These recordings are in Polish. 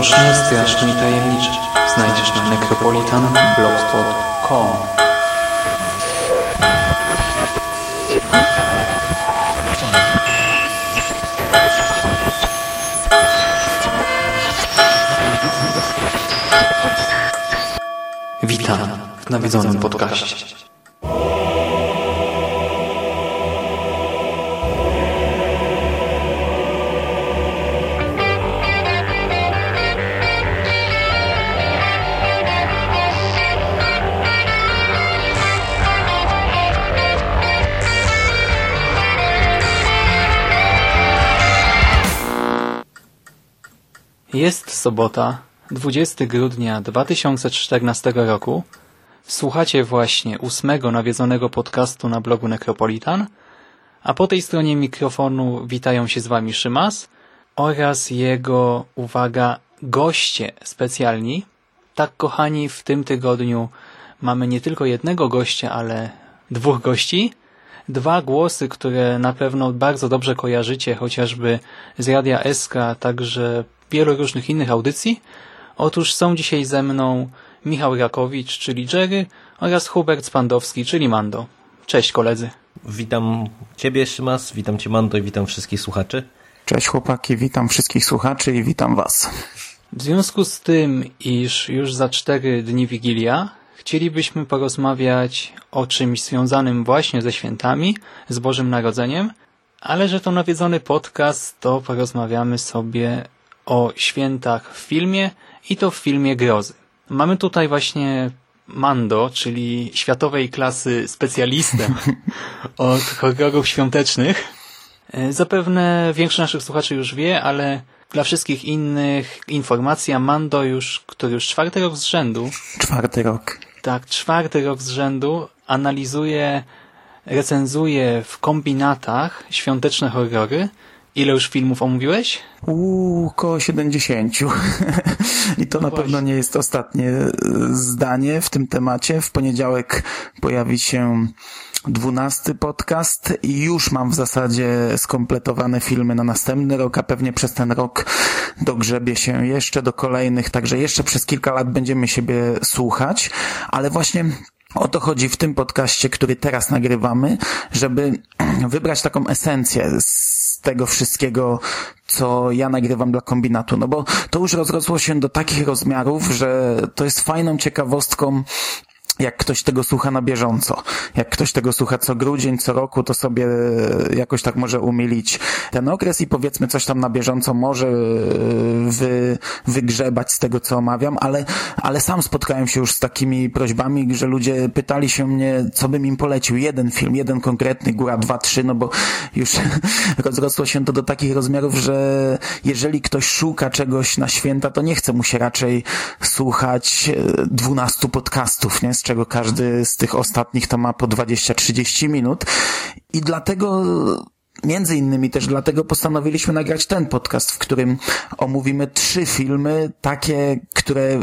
Wszystko co mroczne, straszne i tajemnicze znajdziesz na necropolitanblogspot.com Witam w nawiedzonym podcaście. Sobota, 20 grudnia 2014 roku. Słuchacie właśnie ósmego nawiedzonego podcastu na blogu Necropolitan, a po tej stronie mikrofonu witają się z Wami Szymas oraz jego, uwaga, goście specjalni. Tak, kochani, w tym tygodniu mamy nie tylko jednego gościa, ale dwóch gości. Dwa głosy, które na pewno bardzo dobrze kojarzycie, chociażby z Radia SK, także wielu różnych innych audycji. Otóż są dzisiaj ze mną Michał Rakowicz, czyli Jerry oraz Hubert Spandowski, czyli Mando. Cześć koledzy. Witam Ciebie, Szymas, witam Cię, Mando i witam wszystkich słuchaczy. Cześć chłopaki, witam wszystkich słuchaczy i witam Was. W związku z tym, iż już za cztery dni Wigilia, chcielibyśmy porozmawiać o czymś związanym właśnie ze świętami, z Bożym Narodzeniem, ale że to nawiedzony podcast, to porozmawiamy sobie o świętach w filmie i to w filmie grozy. Mamy tutaj właśnie Mando, czyli światowej klasy specjalistę od horrorów świątecznych. E, Zapewne większość naszych słuchaczy już wie, ale dla wszystkich innych informacja Mando już, który już czwarty rok z rzędu, Czwarty rok. tak, czwarty rok z rzędu analizuje, recenzuje w kombinatach świąteczne horrory. Ile już filmów omówiłeś? Uuu, koło 70. I to na Właśnie. pewno nie jest ostatnie e, zdanie w tym temacie. W poniedziałek pojawi się dwunasty podcast i już mam w zasadzie skompletowane filmy na następny rok, a pewnie przez ten rok dogrzebię się jeszcze do kolejnych, także jeszcze przez kilka lat będziemy siebie słuchać, ale właśnie o to chodzi w tym podcaście, który teraz nagrywamy, żeby wybrać taką esencję z tego wszystkiego, co ja nagrywam dla kombinatu. No bo to już rozrosło się do takich rozmiarów, że to jest fajną ciekawostką jak ktoś tego słucha na bieżąco. Jak ktoś tego słucha co grudzień, co roku, to sobie jakoś tak może umilić ten okres i powiedzmy coś tam na bieżąco może e, wy, wygrzebać z tego, co omawiam, ale, ale sam spotkałem się już z takimi prośbami, że ludzie pytali się mnie, co bym im polecił. Jeden film, jeden konkretny, góra dwa, trzy, no bo już rozrosło się to do takich rozmiarów, że jeżeli ktoś szuka czegoś na święta, to nie chce mu się raczej słuchać e, 12 podcastów, nie? Z czego każdy z tych ostatnich to ma po 20-30 minut. I dlatego Między innymi też dlatego postanowiliśmy nagrać ten podcast, w którym omówimy trzy filmy, takie, które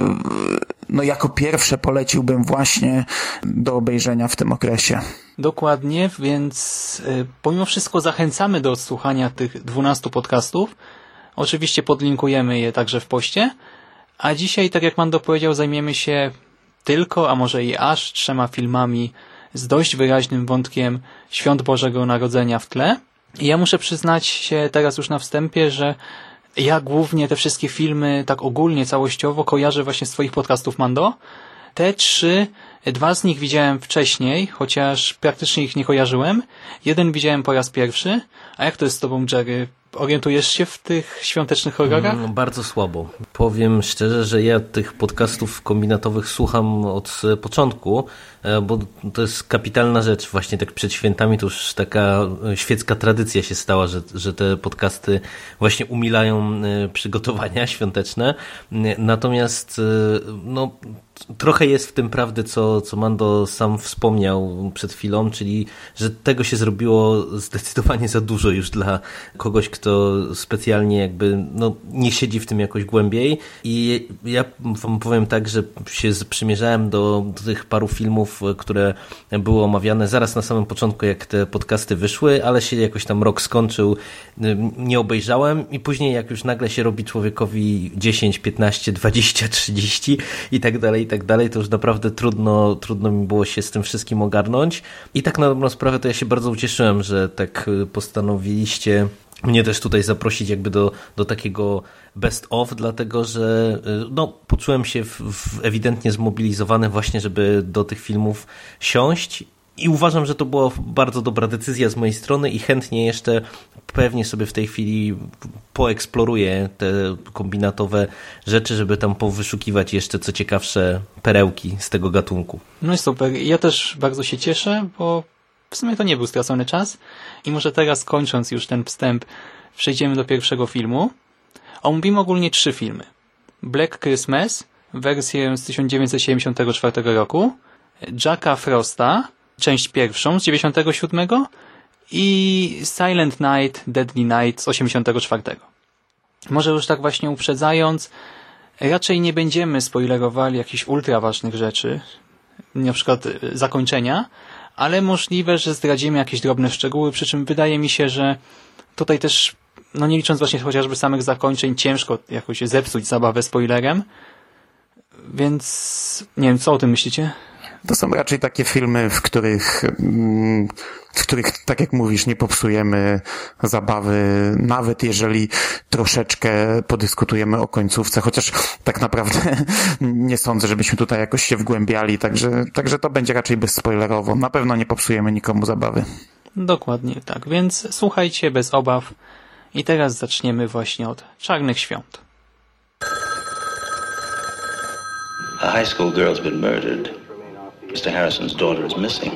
no jako pierwsze poleciłbym właśnie do obejrzenia w tym okresie. Dokładnie, więc y, pomimo wszystko zachęcamy do odsłuchania tych 12 podcastów. Oczywiście podlinkujemy je także w poście. A dzisiaj, tak jak Mando powiedział, zajmiemy się tylko, a może i aż trzema filmami z dość wyraźnym wątkiem Świąt Bożego Narodzenia w tle. I ja muszę przyznać się teraz już na wstępie, że ja głównie te wszystkie filmy tak ogólnie, całościowo kojarzę właśnie z twoich podcastów, Mando. Te trzy, dwa z nich widziałem wcześniej, chociaż praktycznie ich nie kojarzyłem. Jeden widziałem po raz pierwszy. A jak to jest z tobą, Jerry? Orientujesz się w tych świątecznych horrorach? Mm, bardzo słabo. Powiem szczerze, że ja tych podcastów kombinatowych słucham od początku, e, bo to jest kapitalna rzecz. Właśnie tak przed świętami to już taka e, świecka tradycja się stała, że, że te podcasty właśnie umilają e, przygotowania świąteczne. Natomiast no, trochę jest w tym prawdy, co, co Mando sam wspomniał przed chwilą, czyli że tego się zrobiło zdecydowanie za dużo już dla kogoś, kto specjalnie jakby no, nie siedzi w tym jakoś głębiej i ja wam powiem tak, że się przymierzałem do, do tych paru filmów, które były omawiane zaraz na samym początku, jak te podcasty wyszły, ale się jakoś tam rok skończył, nie obejrzałem i później jak już nagle się robi człowiekowi 10, 15, 20, 30 i tak dalej, i tak dalej, to już naprawdę trudno, trudno mi było się z tym wszystkim ogarnąć. I tak na dobrą sprawę to ja się bardzo ucieszyłem, że tak y, postanowiliście mnie też tutaj zaprosić jakby do, do takiego best of, dlatego że y, no, poczułem się w, w ewidentnie zmobilizowany właśnie, żeby do tych filmów siąść i uważam, że to była bardzo dobra decyzja z mojej strony i chętnie jeszcze pewnie sobie w tej chwili poeksploruję te kombinatowe rzeczy, żeby tam powyszukiwać jeszcze co ciekawsze perełki z tego gatunku. No i super. Ja też bardzo się cieszę, bo w sumie to nie był stracony czas i może teraz kończąc już ten wstęp przejdziemy do pierwszego filmu. Omówimy ogólnie trzy filmy. Black Christmas, wersję z 1974 roku, Jacka Frosta, część pierwszą z 97 i Silent Night, Deadly Night z 84. Może już tak właśnie uprzedzając, raczej nie będziemy spoilerowali jakichś ultra ważnych rzeczy, na przykład y, zakończenia, ale możliwe, że zdradzimy jakieś drobne szczegóły, przy czym wydaje mi się, że tutaj też, no nie licząc właśnie chociażby samych zakończeń, ciężko jakoś zepsuć zabawę spoilerem, więc nie wiem, co o tym myślicie? To są raczej takie filmy, w których, mm, w których, tak jak mówisz, nie popsujemy zabawy, nawet jeżeli troszeczkę podyskutujemy o końcówce, chociaż tak naprawdę nie sądzę, żebyśmy tutaj jakoś się wgłębiali, także, także to będzie raczej bezspoilerowo. Na pewno nie popsujemy nikomu zabawy. Dokładnie tak, więc słuchajcie bez obaw i teraz zaczniemy właśnie od Czarnych Świąt. A high school girl's been murdered. Mr. Harrison's daughter is missing.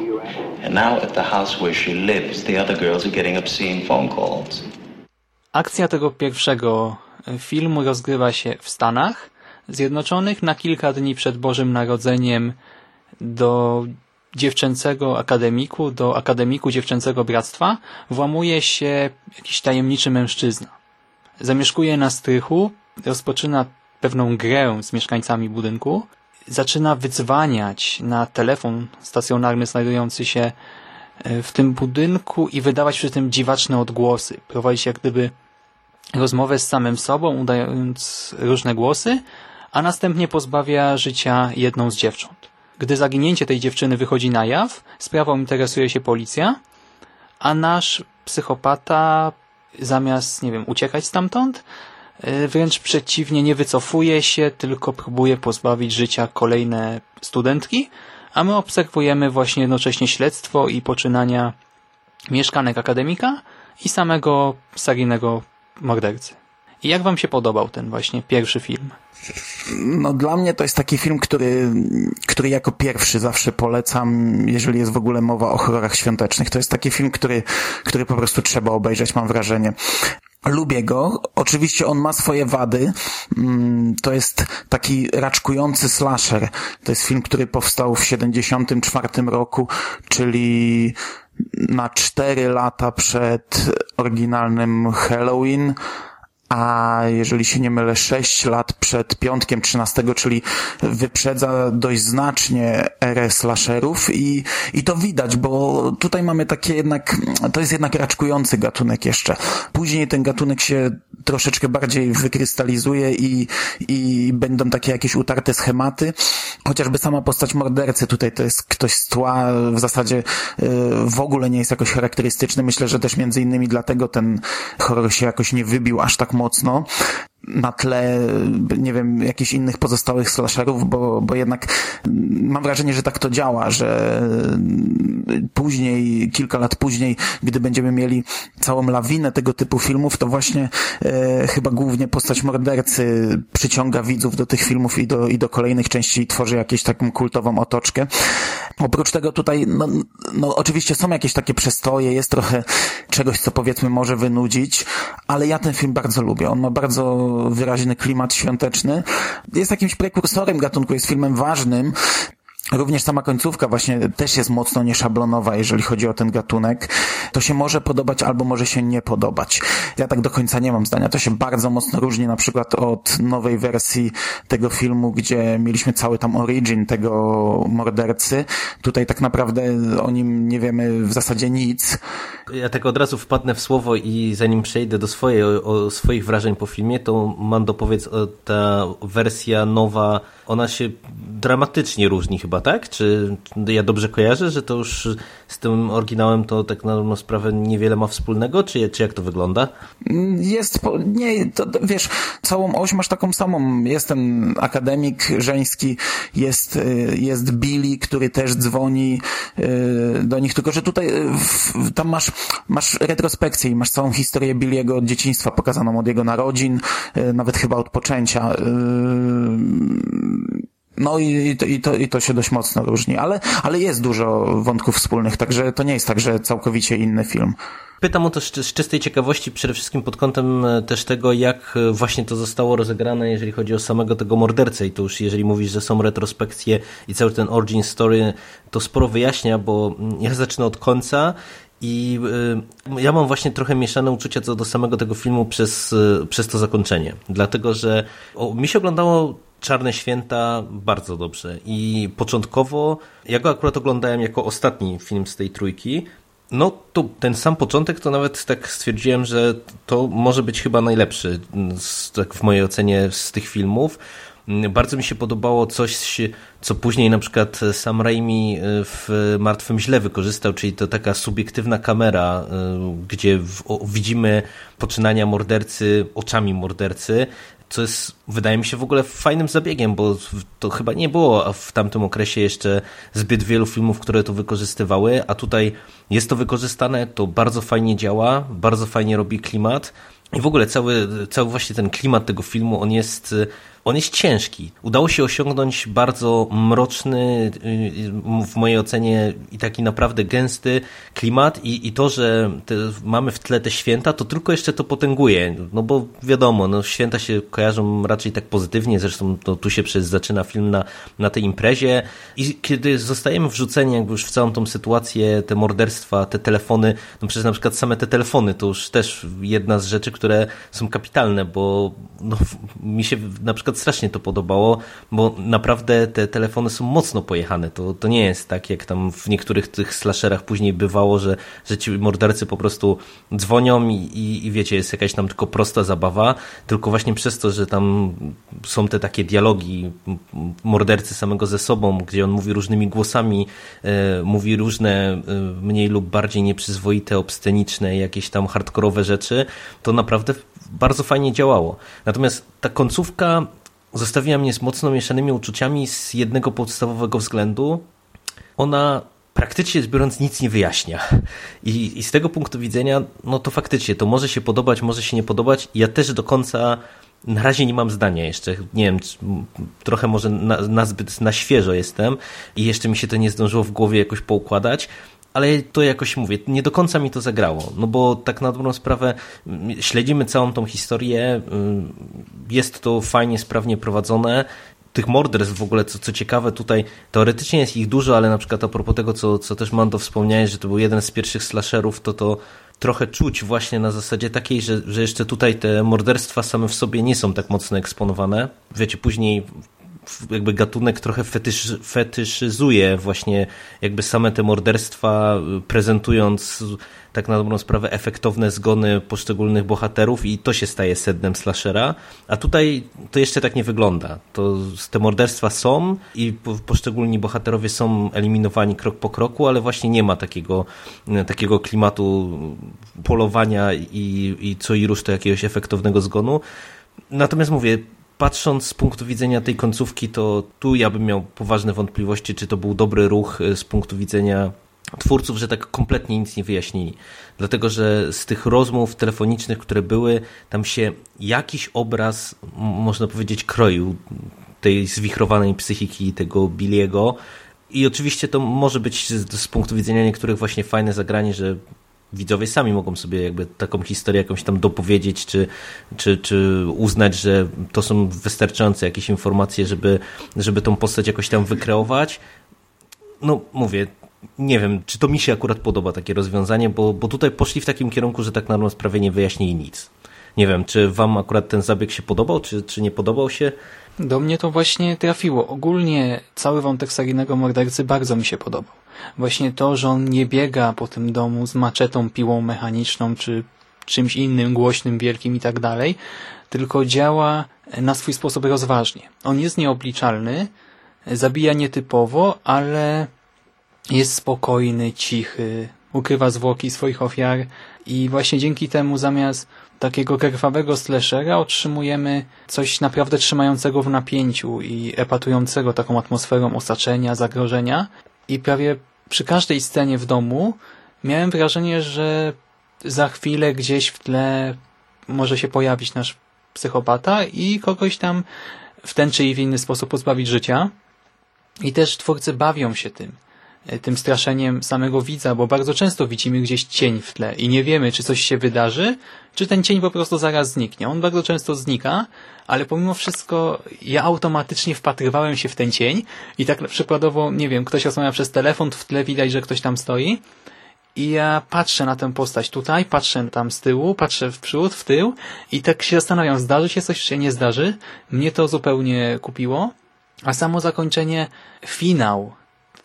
And now at the house where she lives, the other girls are getting obscene phone calls. Akcja tego pierwszego e, filmu rozgrywa się w Stanach Zjednoczonych na kilka dni przed Bożym Narodzeniem do dziewczęcego akademiku, do akademiku dziewczęcego bractwa włamuje się jakiś tajemniczy mężczyzna. Zamieszkuje na strychu, rozpoczyna pewną grę z mieszkańcami budynku zaczyna wydzwaniać na telefon stacjonarny znajdujący się e, w tym budynku i wydawać przy tym dziwaczne odgłosy. Prowadzić jak gdyby rozmowę z samym sobą, udając różne głosy, a następnie pozbawia życia jedną z dziewcząt. Gdy zaginięcie tej dziewczyny wychodzi na jaw, sprawą interesuje się policja, a nasz psychopata zamiast, nie wiem, uciekać stamtąd, wręcz przeciwnie, nie wycofuje się, tylko próbuje pozbawić życia kolejne studentki, a my obserwujemy właśnie jednocześnie śledztwo i poczynania mieszkanek akademika i samego seryjnego mordercy. I jak wam się podobał ten właśnie pierwszy film? No dla mnie to jest taki film, który, który jako pierwszy zawsze polecam, jeżeli jest w ogóle mowa o horrorach świątecznych. To jest taki film, który, który po prostu trzeba obejrzeć, mam wrażenie. Lubię go. Oczywiście on ma swoje wady. Mm, to jest taki raczkujący slasher. To jest film, który powstał w 74 roku, czyli na cztery lata przed oryginalnym Halloween a jeżeli się nie mylę, 6 lat przed piątkiem 13, czyli wyprzedza dość znacznie erę slasherów i, i to widać, bo tutaj mamy takie jednak, to jest jednak raczkujący gatunek jeszcze. Później ten gatunek się troszeczkę bardziej wykrystalizuje i, i będą takie jakieś utarte schematy, chociażby sama postać mordercy tutaj to jest ktoś z tła, w zasadzie y, w ogóle nie jest jakoś charakterystyczny. Myślę, że też między innymi dlatego ten horror się jakoś nie wybił aż tak mocno. Na tle, nie wiem, jakichś innych pozostałych slasherów, bo, bo jednak mam wrażenie, że tak to działa, że później, kilka lat później, gdy będziemy mieli całą lawinę tego typu filmów, to właśnie e, chyba głównie postać mordercy przyciąga widzów do tych filmów i do, i do kolejnych części i tworzy jakąś taką kultową otoczkę. Oprócz tego tutaj, no, no oczywiście są jakieś takie przestoje, jest trochę czegoś, co powiedzmy może wynudzić, ale ja ten film bardzo lubię. On ma bardzo wyraźny klimat świąteczny. Jest jakimś prekursorem gatunku, jest filmem ważnym. Również sama końcówka właśnie też jest mocno nieszablonowa, jeżeli chodzi o ten gatunek. To się może podobać albo może się nie podobać. Ja tak do końca nie mam zdania. To się bardzo mocno różni na przykład od nowej wersji tego filmu, gdzie mieliśmy cały tam origin tego mordercy. Tutaj tak naprawdę o nim nie wiemy w zasadzie nic. Ja tak od razu wpadnę w słowo i zanim przejdę do swojej, o, swoich wrażeń po filmie, to mam dopowiedz, ta wersja nowa, ona się dramatycznie różni chyba tak? Czy ja dobrze kojarzę, że to już z tym oryginałem to tak na dobrą sprawę niewiele ma wspólnego, czy, czy jak to wygląda? Jest, nie, to, wiesz, całą oś masz taką samą. Jest ten akademik żeński, jest, y, jest Billy, który też dzwoni y, do nich, tylko że tutaj y, tam masz, masz retrospekcję i masz całą historię Billy'ego od dzieciństwa pokazaną, od jego narodzin, nawet chyba od poczęcia no i, i, to, i, to, i to się dość mocno różni, ale, ale jest dużo wątków wspólnych, także to nie jest tak, że całkowicie inny film. Pytam o to z czystej ciekawości, przede wszystkim pod kątem e, też tego, jak e, właśnie to zostało rozegrane, jeżeli chodzi o samego tego mordercę. I to już, jeżeli mówisz, że są retrospekcje i cały ten origin story, to sporo wyjaśnia, bo mm, ja zacznę od końca i y, ja mam właśnie trochę mieszane uczucia co do samego tego filmu przez, przez to zakończenie. Dlatego, że o, mi się oglądało Czarne Święta bardzo dobrze. I początkowo, ja go akurat oglądałem jako ostatni film z tej trójki. No to ten sam początek to nawet tak stwierdziłem, że to może być chyba najlepszy, tak w mojej ocenie, z tych filmów. Bardzo mi się podobało coś, co później na przykład Sam Raimi w Martwym Źle wykorzystał, czyli to taka subiektywna kamera, y, gdzie widzimy poczynania mordercy oczami mordercy co jest, wydaje mi się, w ogóle fajnym zabiegiem, bo to chyba nie było w tamtym okresie jeszcze zbyt wielu filmów, które to wykorzystywały, a tutaj jest to wykorzystane, to bardzo fajnie działa, bardzo fajnie robi klimat. I w ogóle cały, cały właśnie ten klimat tego filmu, on jest on jest ciężki. Udało się osiągnąć bardzo mroczny, y, w mojej ocenie i taki naprawdę gęsty klimat i, i to, że te, mamy w tle te święta, to tylko jeszcze to potęguje. No bo wiadomo, no święta się kojarzą raczej tak pozytywnie, zresztą to tu się przez zaczyna film na, na tej imprezie i kiedy zostajemy wrzuceni jakby już w całą tą sytuację, te morderstwa, te telefony, no przez na przykład same te telefony, to już też jedna z rzeczy, które są kapitalne, bo no, mi się na przykład strasznie to podobało, bo naprawdę te telefony są mocno pojechane. To, to nie jest tak, jak tam w niektórych tych slasherach później bywało, że, że ci mordercy po prostu dzwonią i, i, i wiecie, jest jakaś tam tylko prosta zabawa, tylko właśnie przez to, że tam są te takie dialogi mordercy samego ze sobą, gdzie on mówi różnymi głosami, e, mówi różne e, mniej lub bardziej nieprzyzwoite, obsceniczne, jakieś tam hardkorowe rzeczy, to naprawdę bardzo fajnie działało. Natomiast ta końcówka zostawiła mnie z mocno mieszanymi uczuciami z jednego podstawowego względu. Ona praktycznie rzecz biorąc nic nie wyjaśnia. I, I, z tego punktu widzenia, no to faktycznie, to może się podobać, może się nie podobać. Ja też do końca na razie nie mam zdania jeszcze. Nie wiem, trochę może na, na zbyt na świeżo jestem i jeszcze mi się to nie zdążyło w głowie jakoś poukładać ale to jakoś mówię, nie do końca mi to zagrało, no bo tak na dobrą sprawę mm, śledzimy całą tą historię, mm, jest to fajnie, sprawnie prowadzone, tych morderstw w ogóle, co, co ciekawe, tutaj teoretycznie jest ich dużo, ale na przykład a propos tego, co, co też Mando wspomniałeś, że to był jeden z pierwszych slasherów, to to trochę czuć właśnie na zasadzie takiej, że, że jeszcze tutaj te morderstwa same w sobie nie są tak mocno eksponowane. Wiecie, później jakby gatunek trochę fetysz, fetyszyzuje właśnie jakby same te morderstwa, prezentując tak na dobrą sprawę efektowne zgony poszczególnych bohaterów i to się staje sednem slashera, a tutaj to jeszcze tak nie wygląda. To te morderstwa są i poszczególni bohaterowie są eliminowani krok po kroku, ale właśnie nie ma takiego, takiego klimatu polowania i, i co i rusz to jakiegoś efektownego zgonu. Natomiast mówię, patrząc z punktu widzenia tej końcówki, to tu ja bym miał poważne wątpliwości, czy to był dobry ruch z punktu widzenia twórców, że tak kompletnie nic nie wyjaśnili. Dlatego, że z tych rozmów telefonicznych, które były, tam się jakiś obraz, można powiedzieć, kroił tej zwichrowanej psychiki tego Billiego. I oczywiście to może być z, z punktu widzenia niektórych właśnie fajne zagranie, że widzowie sami mogą sobie jakby taką historię jakąś tam dopowiedzieć, czy, czy, czy uznać, że to są wystarczające jakieś informacje, żeby, żeby tą postać jakoś tam wykreować. No mówię, nie wiem, czy to mi się akurat podoba takie rozwiązanie, bo, bo tutaj poszli w takim kierunku, że tak na sprawę nie wyjaśnili nic. Nie wiem, czy wam akurat ten zabieg się podobał, czy, czy nie podobał się? Do mnie to właśnie trafiło. Ogólnie cały wątek seryjnego mordercy bardzo mi się podobał. Właśnie to, że on nie biega po tym domu z maczetą, piłą mechaniczną, czy czymś innym, głośnym, wielkim i tak dalej, tylko działa na swój sposób rozważnie. On jest nieobliczalny, zabija nietypowo, ale jest spokojny, cichy, ukrywa zwłoki swoich ofiar i właśnie dzięki temu zamiast takiego krwawego slashera otrzymujemy coś naprawdę trzymającego w napięciu i epatującego taką atmosferą osaczenia, zagrożenia i prawie przy każdej scenie w domu miałem wrażenie, że za chwilę gdzieś w tle może się pojawić nasz psychopata i kogoś tam w ten czy inny sposób pozbawić życia. I też twórcy bawią się tym. E, tym straszeniem samego widza, bo bardzo często widzimy gdzieś cień w tle i nie wiemy, czy coś się wydarzy, czy ten cień po prostu zaraz zniknie. On bardzo często znika, ale pomimo wszystko ja automatycznie wpatrywałem się w ten cień i tak przykładowo, nie wiem, ktoś rozmawia przez telefon, w tle widać, że ktoś tam stoi i ja patrzę na tę postać tutaj, patrzę tam z tyłu, patrzę w przód, w tył i tak się zastanawiam, zdarzy się coś, czy się nie zdarzy. Mnie to zupełnie kupiło. A samo zakończenie, finał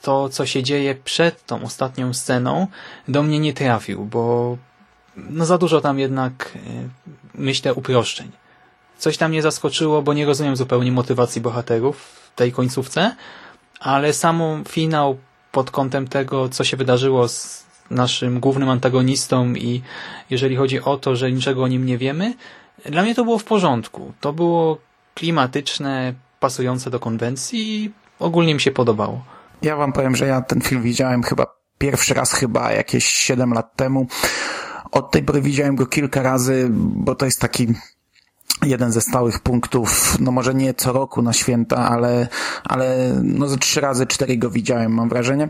to, co się dzieje przed tą ostatnią sceną, do mnie nie trafił, bo no za dużo tam jednak, e, myślę, uproszczeń. Coś tam mnie zaskoczyło, bo nie rozumiem zupełnie motywacji bohaterów w tej końcówce, ale samą finał pod kątem tego, co się wydarzyło z naszym głównym antagonistą i jeżeli chodzi o to, że niczego o nim nie wiemy, dla mnie to było w porządku. To było klimatyczne, pasujące do konwencji i ogólnie mi się podobało. Ja wam powiem, że ja ten film widziałem chyba pierwszy raz chyba jakieś 7 lat temu. Od tej pory widziałem go kilka razy, bo to jest taki jeden ze stałych punktów, no może nie co roku na święta, ale, ale no ze trzy razy cztery go widziałem, mam wrażenie.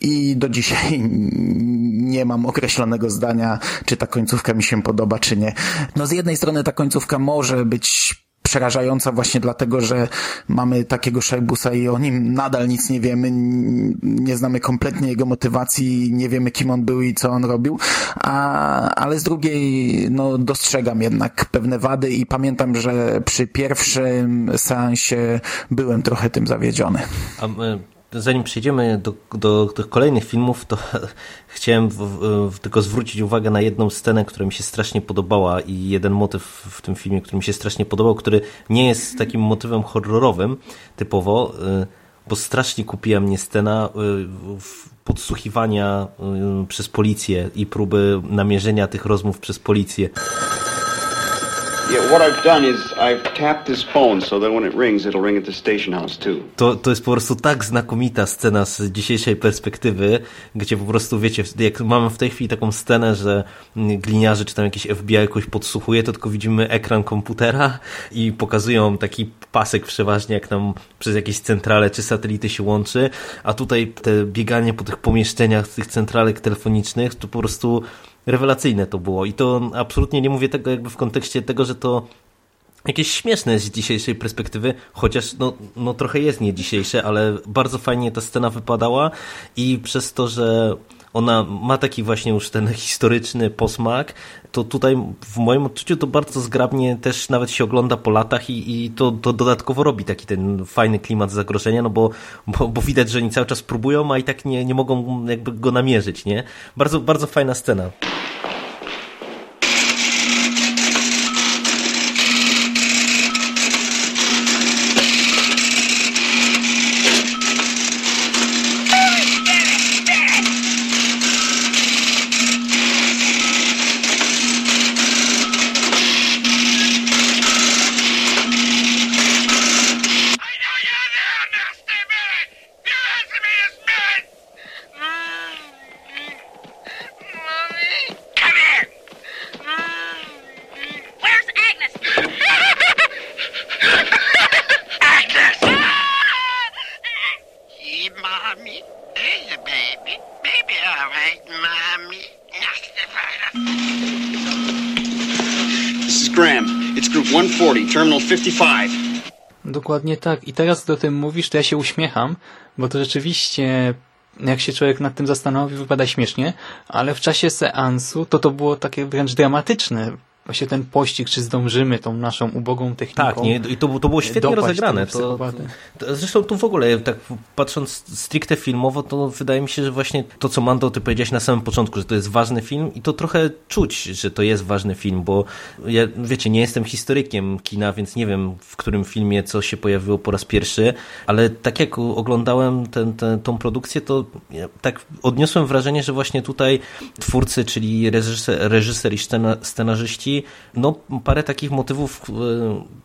I do dzisiaj nie mam określonego zdania, czy ta końcówka mi się podoba, czy nie. No z jednej strony ta końcówka może być przerażająca właśnie dlatego, że mamy takiego Szajbusa i o nim nadal nic nie wiemy, nie znamy kompletnie jego motywacji, nie wiemy kim on był i co on robił, a, ale z drugiej no, dostrzegam jednak pewne wady i pamiętam, że przy pierwszym seansie byłem trochę tym zawiedziony. A zanim przejdziemy do, do kolejnych filmów, to chciałem w, w, tylko zwrócić uwagę na jedną scenę, która mi się strasznie podobała i jeden motyw w tym filmie, który mi się strasznie podobał, który nie jest takim motywem horrorowym typowo, y, bo strasznie kupiła mnie scena y, podsłuchiwania y, przez policję i próby namierzenia tych rozmów przez policję. To, to jest po prostu tak znakomita scena z dzisiejszej perspektywy, gdzie po prostu wiecie, jak mamy w tej chwili taką scenę, że gliniarze czy tam jakiś FBI jakoś podsłuchuje, to tylko widzimy ekran komputera i pokazują taki pasek przeważnie, jak nam przez jakieś centrale czy satelity się łączy, a tutaj te bieganie po tych pomieszczeniach, tych centralek telefonicznych, to po prostu rewelacyjne to było i to absolutnie nie mówię tego jakby w kontekście tego, że to jakieś śmieszne z dzisiejszej perspektywy, chociaż no, no trochę jest nie dzisiejsze, ale bardzo fajnie ta scena wypadała i przez to, że ona ma taki właśnie już ten historyczny posmak, to tutaj w moim odczuciu to bardzo zgrabnie też nawet się ogląda po latach i, i to, to dodatkowo robi taki ten fajny klimat zagrożenia, no bo, bo, bo widać, że oni cały czas próbują, a i tak nie, nie mogą jakby go namierzyć, nie? Bardzo, bardzo fajna scena. Dokładnie tak. I teraz, gdy o tym mówisz, to ja się uśmiecham, bo to rzeczywiście, jak się człowiek nad tym zastanowi, wypada śmiesznie, ale w czasie seansu to to było takie wręcz dramatyczne właśnie ten pościg, czy zdążymy tą naszą ubogą techniką. Tak, nie? i to, to było świetnie rozegrane. To, to, zresztą tu w ogóle, tak patrząc stricte filmowo, to wydaje mi się, że właśnie to, co Mando, ty powiedziałeś na samym początku, że to jest ważny film i to trochę czuć, że to jest ważny film, bo ja, wiecie, nie jestem historykiem kina, więc nie wiem, w którym filmie co się pojawiło po raz pierwszy, ale tak jak oglądałem ten, ten, tą produkcję, to ja tak odniosłem wrażenie, że właśnie tutaj twórcy, czyli reżyser, reżyser i scenarzyści no parę takich motywów e,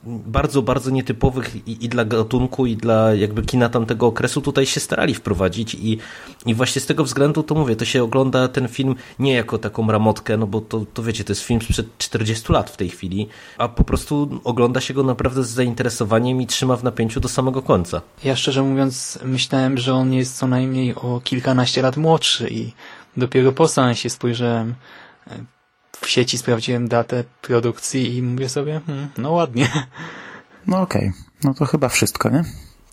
bardzo, bardzo nietypowych i, i, dla gatunku, i dla jakby kina tamtego okresu tutaj się starali wprowadzić i, i właśnie z tego względu to mówię, to się ogląda ten film nie jako taką ramotkę, no bo to, to wiecie, to jest film sprzed 40 lat w tej chwili, a po prostu ogląda się go naprawdę z zainteresowaniem i trzyma w napięciu do samego końca. Ja szczerze mówiąc myślałem, że on jest co najmniej o kilkanaście lat młodszy i dopiero po seansie spojrzałem w sieci sprawdziłem datę produkcji i mówię sobie, hmm, no ładnie. No okej, okay. no to chyba wszystko, nie?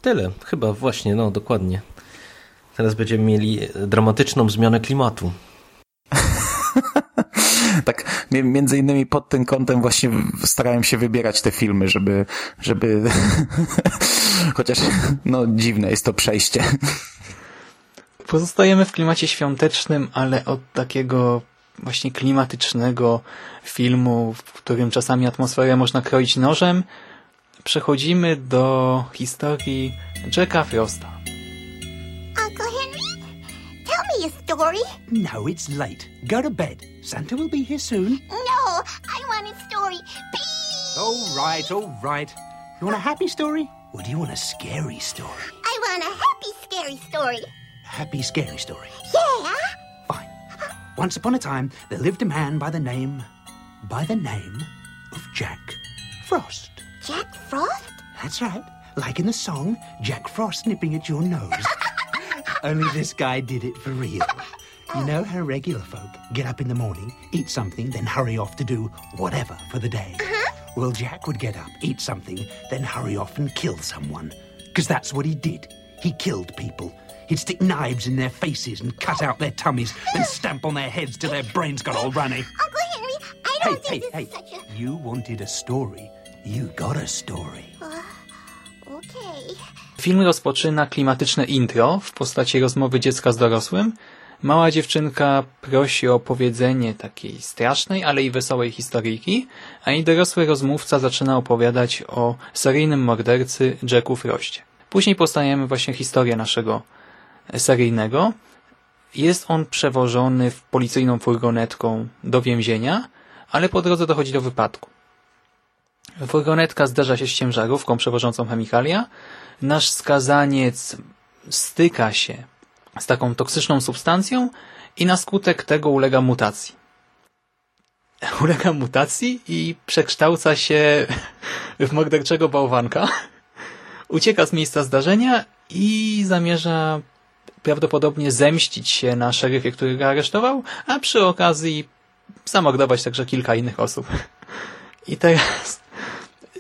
Tyle, chyba właśnie, no dokładnie. Teraz będziemy mieli dramatyczną zmianę klimatu. tak, między innymi pod tym kątem właśnie starałem się wybierać te filmy, żeby, żeby chociaż, no dziwne jest to przejście. Pozostajemy w klimacie świątecznym, ale od takiego właśnie klimatycznego filmu, w którym czasami atmosferę można kroić nożem, przechodzimy do historii Jacka Frosta. Uncle Henry, tell me a story. No, it's late. Go to bed. Santa will be here soon. No, I want a story. Please. All right, all right. You want a happy story? Or do you want a scary story? I want a happy, scary story. Happy, scary story? Yeah. Once upon a time, there lived a man by the name, by the name of Jack Frost. Jack Frost? That's right. Like in the song, Jack Frost nipping at your nose. Only this guy did it for real. You know how regular folk get up in the morning, eat something, then hurry off to do whatever for the day? Uh-huh. Well, Jack would get up, eat something, then hurry off and kill someone. Because that's what he did. He killed people He'd stick knives in their faces and cut out their tummies, then stamp on their heads till their brains got all runny. Uncle Henry, I don't hey, think hey, this hey. is such a... You wanted a story. You got a story. Uh, okay. Film rozpoczyna klimatyczne intro w postaci rozmowy dziecka z dorosłym. Mała dziewczynka prosi o opowiedzenie takiej strasznej, ale i wesołej historyjki, a jej dorosły rozmówca zaczyna opowiadać o seryjnym mordercy Jacku Froście. Później postajemy właśnie historię naszego seryjnego. Jest on przewożony w policyjną furgonetką do więzienia, ale po drodze dochodzi do wypadku. Furgonetka zderza się z ciężarówką przewożącą chemikalia. Nasz skazaniec styka się z taką toksyczną substancją i na skutek tego ulega mutacji. Ulega mutacji i przekształca się w morderczego bałwanka. Ucieka z miejsca zdarzenia i zamierza prawdopodobnie zemścić się na szeryfie, który go aresztował, a przy okazji zamordować także kilka innych osób. I teraz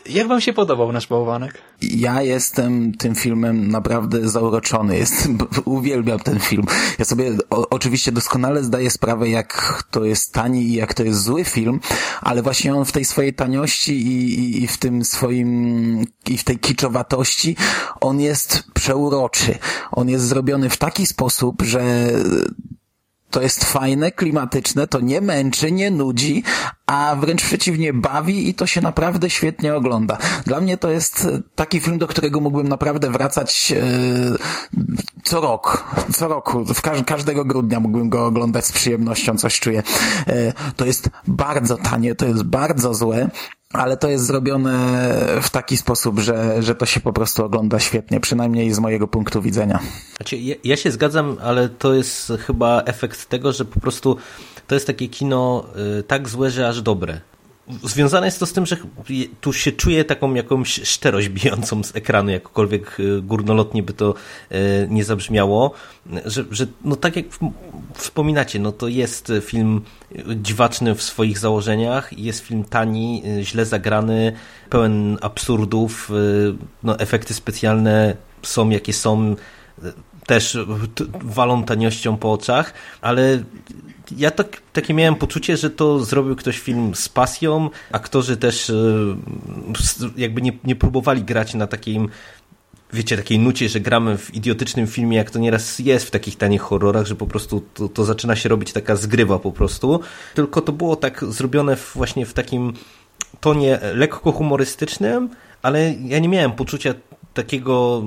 jak wam się podobał nasz bałwanek? Ja jestem tym filmem naprawdę zauroczony. Jestem, uwielbiam ten film. Ja sobie o, oczywiście doskonale zdaję sprawę, jak to jest tani i jak to jest zły film, ale właśnie on w tej swojej taniości i, i, i w tym swoim, i w tej kiczowatości, on jest przeuroczy. On jest zrobiony w taki sposób, że to jest fajne, klimatyczne, to nie męczy, nie nudzi, a wręcz przeciwnie bawi i to się naprawdę świetnie ogląda. Dla mnie to jest taki film, do którego mógłbym naprawdę wracać e, co rok, co roku, w każ każdego grudnia mógłbym go oglądać z przyjemnością, coś czuję. E, to jest bardzo tanie, to jest bardzo złe, ale to jest zrobione w taki sposób, że, że to się po prostu ogląda świetnie, przynajmniej z mojego punktu widzenia. Znaczy, ja, ja się zgadzam, ale to jest chyba efekt tego, że po prostu to jest takie kino y, tak złe, że aż dobre. Związane jest to z tym, że tu się czuje taką jakąś szczerość bijącą z ekranu, jakkolwiek e, górnolotnie by to e, nie zabrzmiało, że, że no tak jak wspominacie, no to jest film dziwaczny w swoich założeniach, jest film tani, e, źle zagrany, pełen absurdów, no efekty specjalne są jakie są, też walą taniością po oczach, ale ja tak, takie miałem poczucie, że to zrobił ktoś film z pasją. Aktorzy też e, jakby nie, nie próbowali grać na takim wiecie, takiej nucie, że gramy w idiotycznym filmie, jak to nieraz jest w takich tanich horrorach, że po prostu to, to zaczyna się robić taka zgrywa po prostu. Tylko to było tak zrobione w, właśnie w takim tonie lekko humorystycznym, ale ja nie miałem poczucia takiego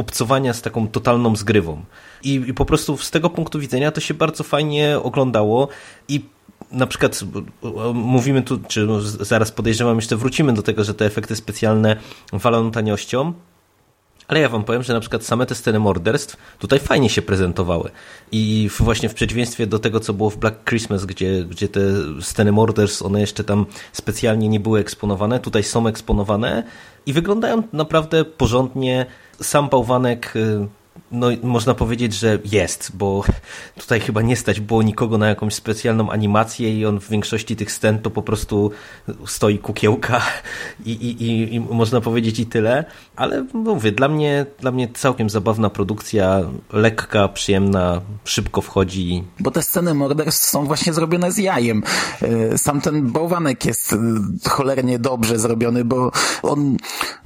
obcowania z taką totalną zgrywą. I, I po prostu z tego punktu widzenia to się bardzo fajnie oglądało i na przykład mówimy tu, czy zaraz podejrzewam, jeszcze wrócimy do tego, że te efekty specjalne walą taniością, ale ja wam powiem, że na przykład same te sceny morderstw tutaj fajnie się prezentowały. I właśnie w przeciwieństwie do tego, co było w Black Christmas, gdzie, gdzie te sceny morderstw, one jeszcze tam specjalnie nie były eksponowane, tutaj są eksponowane i wyglądają naprawdę porządnie. Sam bałwanek y, no, można powiedzieć, że jest, bo tutaj chyba nie stać było nikogo na jakąś specjalną animację i on w większości tych scen to po prostu stoi kukiełka i, i, i, i można powiedzieć i tyle, ale mówię, dla mnie, dla mnie całkiem zabawna produkcja, lekka, przyjemna, szybko wchodzi. Bo te sceny morderstw są właśnie zrobione z jajem. E, sam ten bałwanek jest e, cholernie dobrze zrobiony, bo on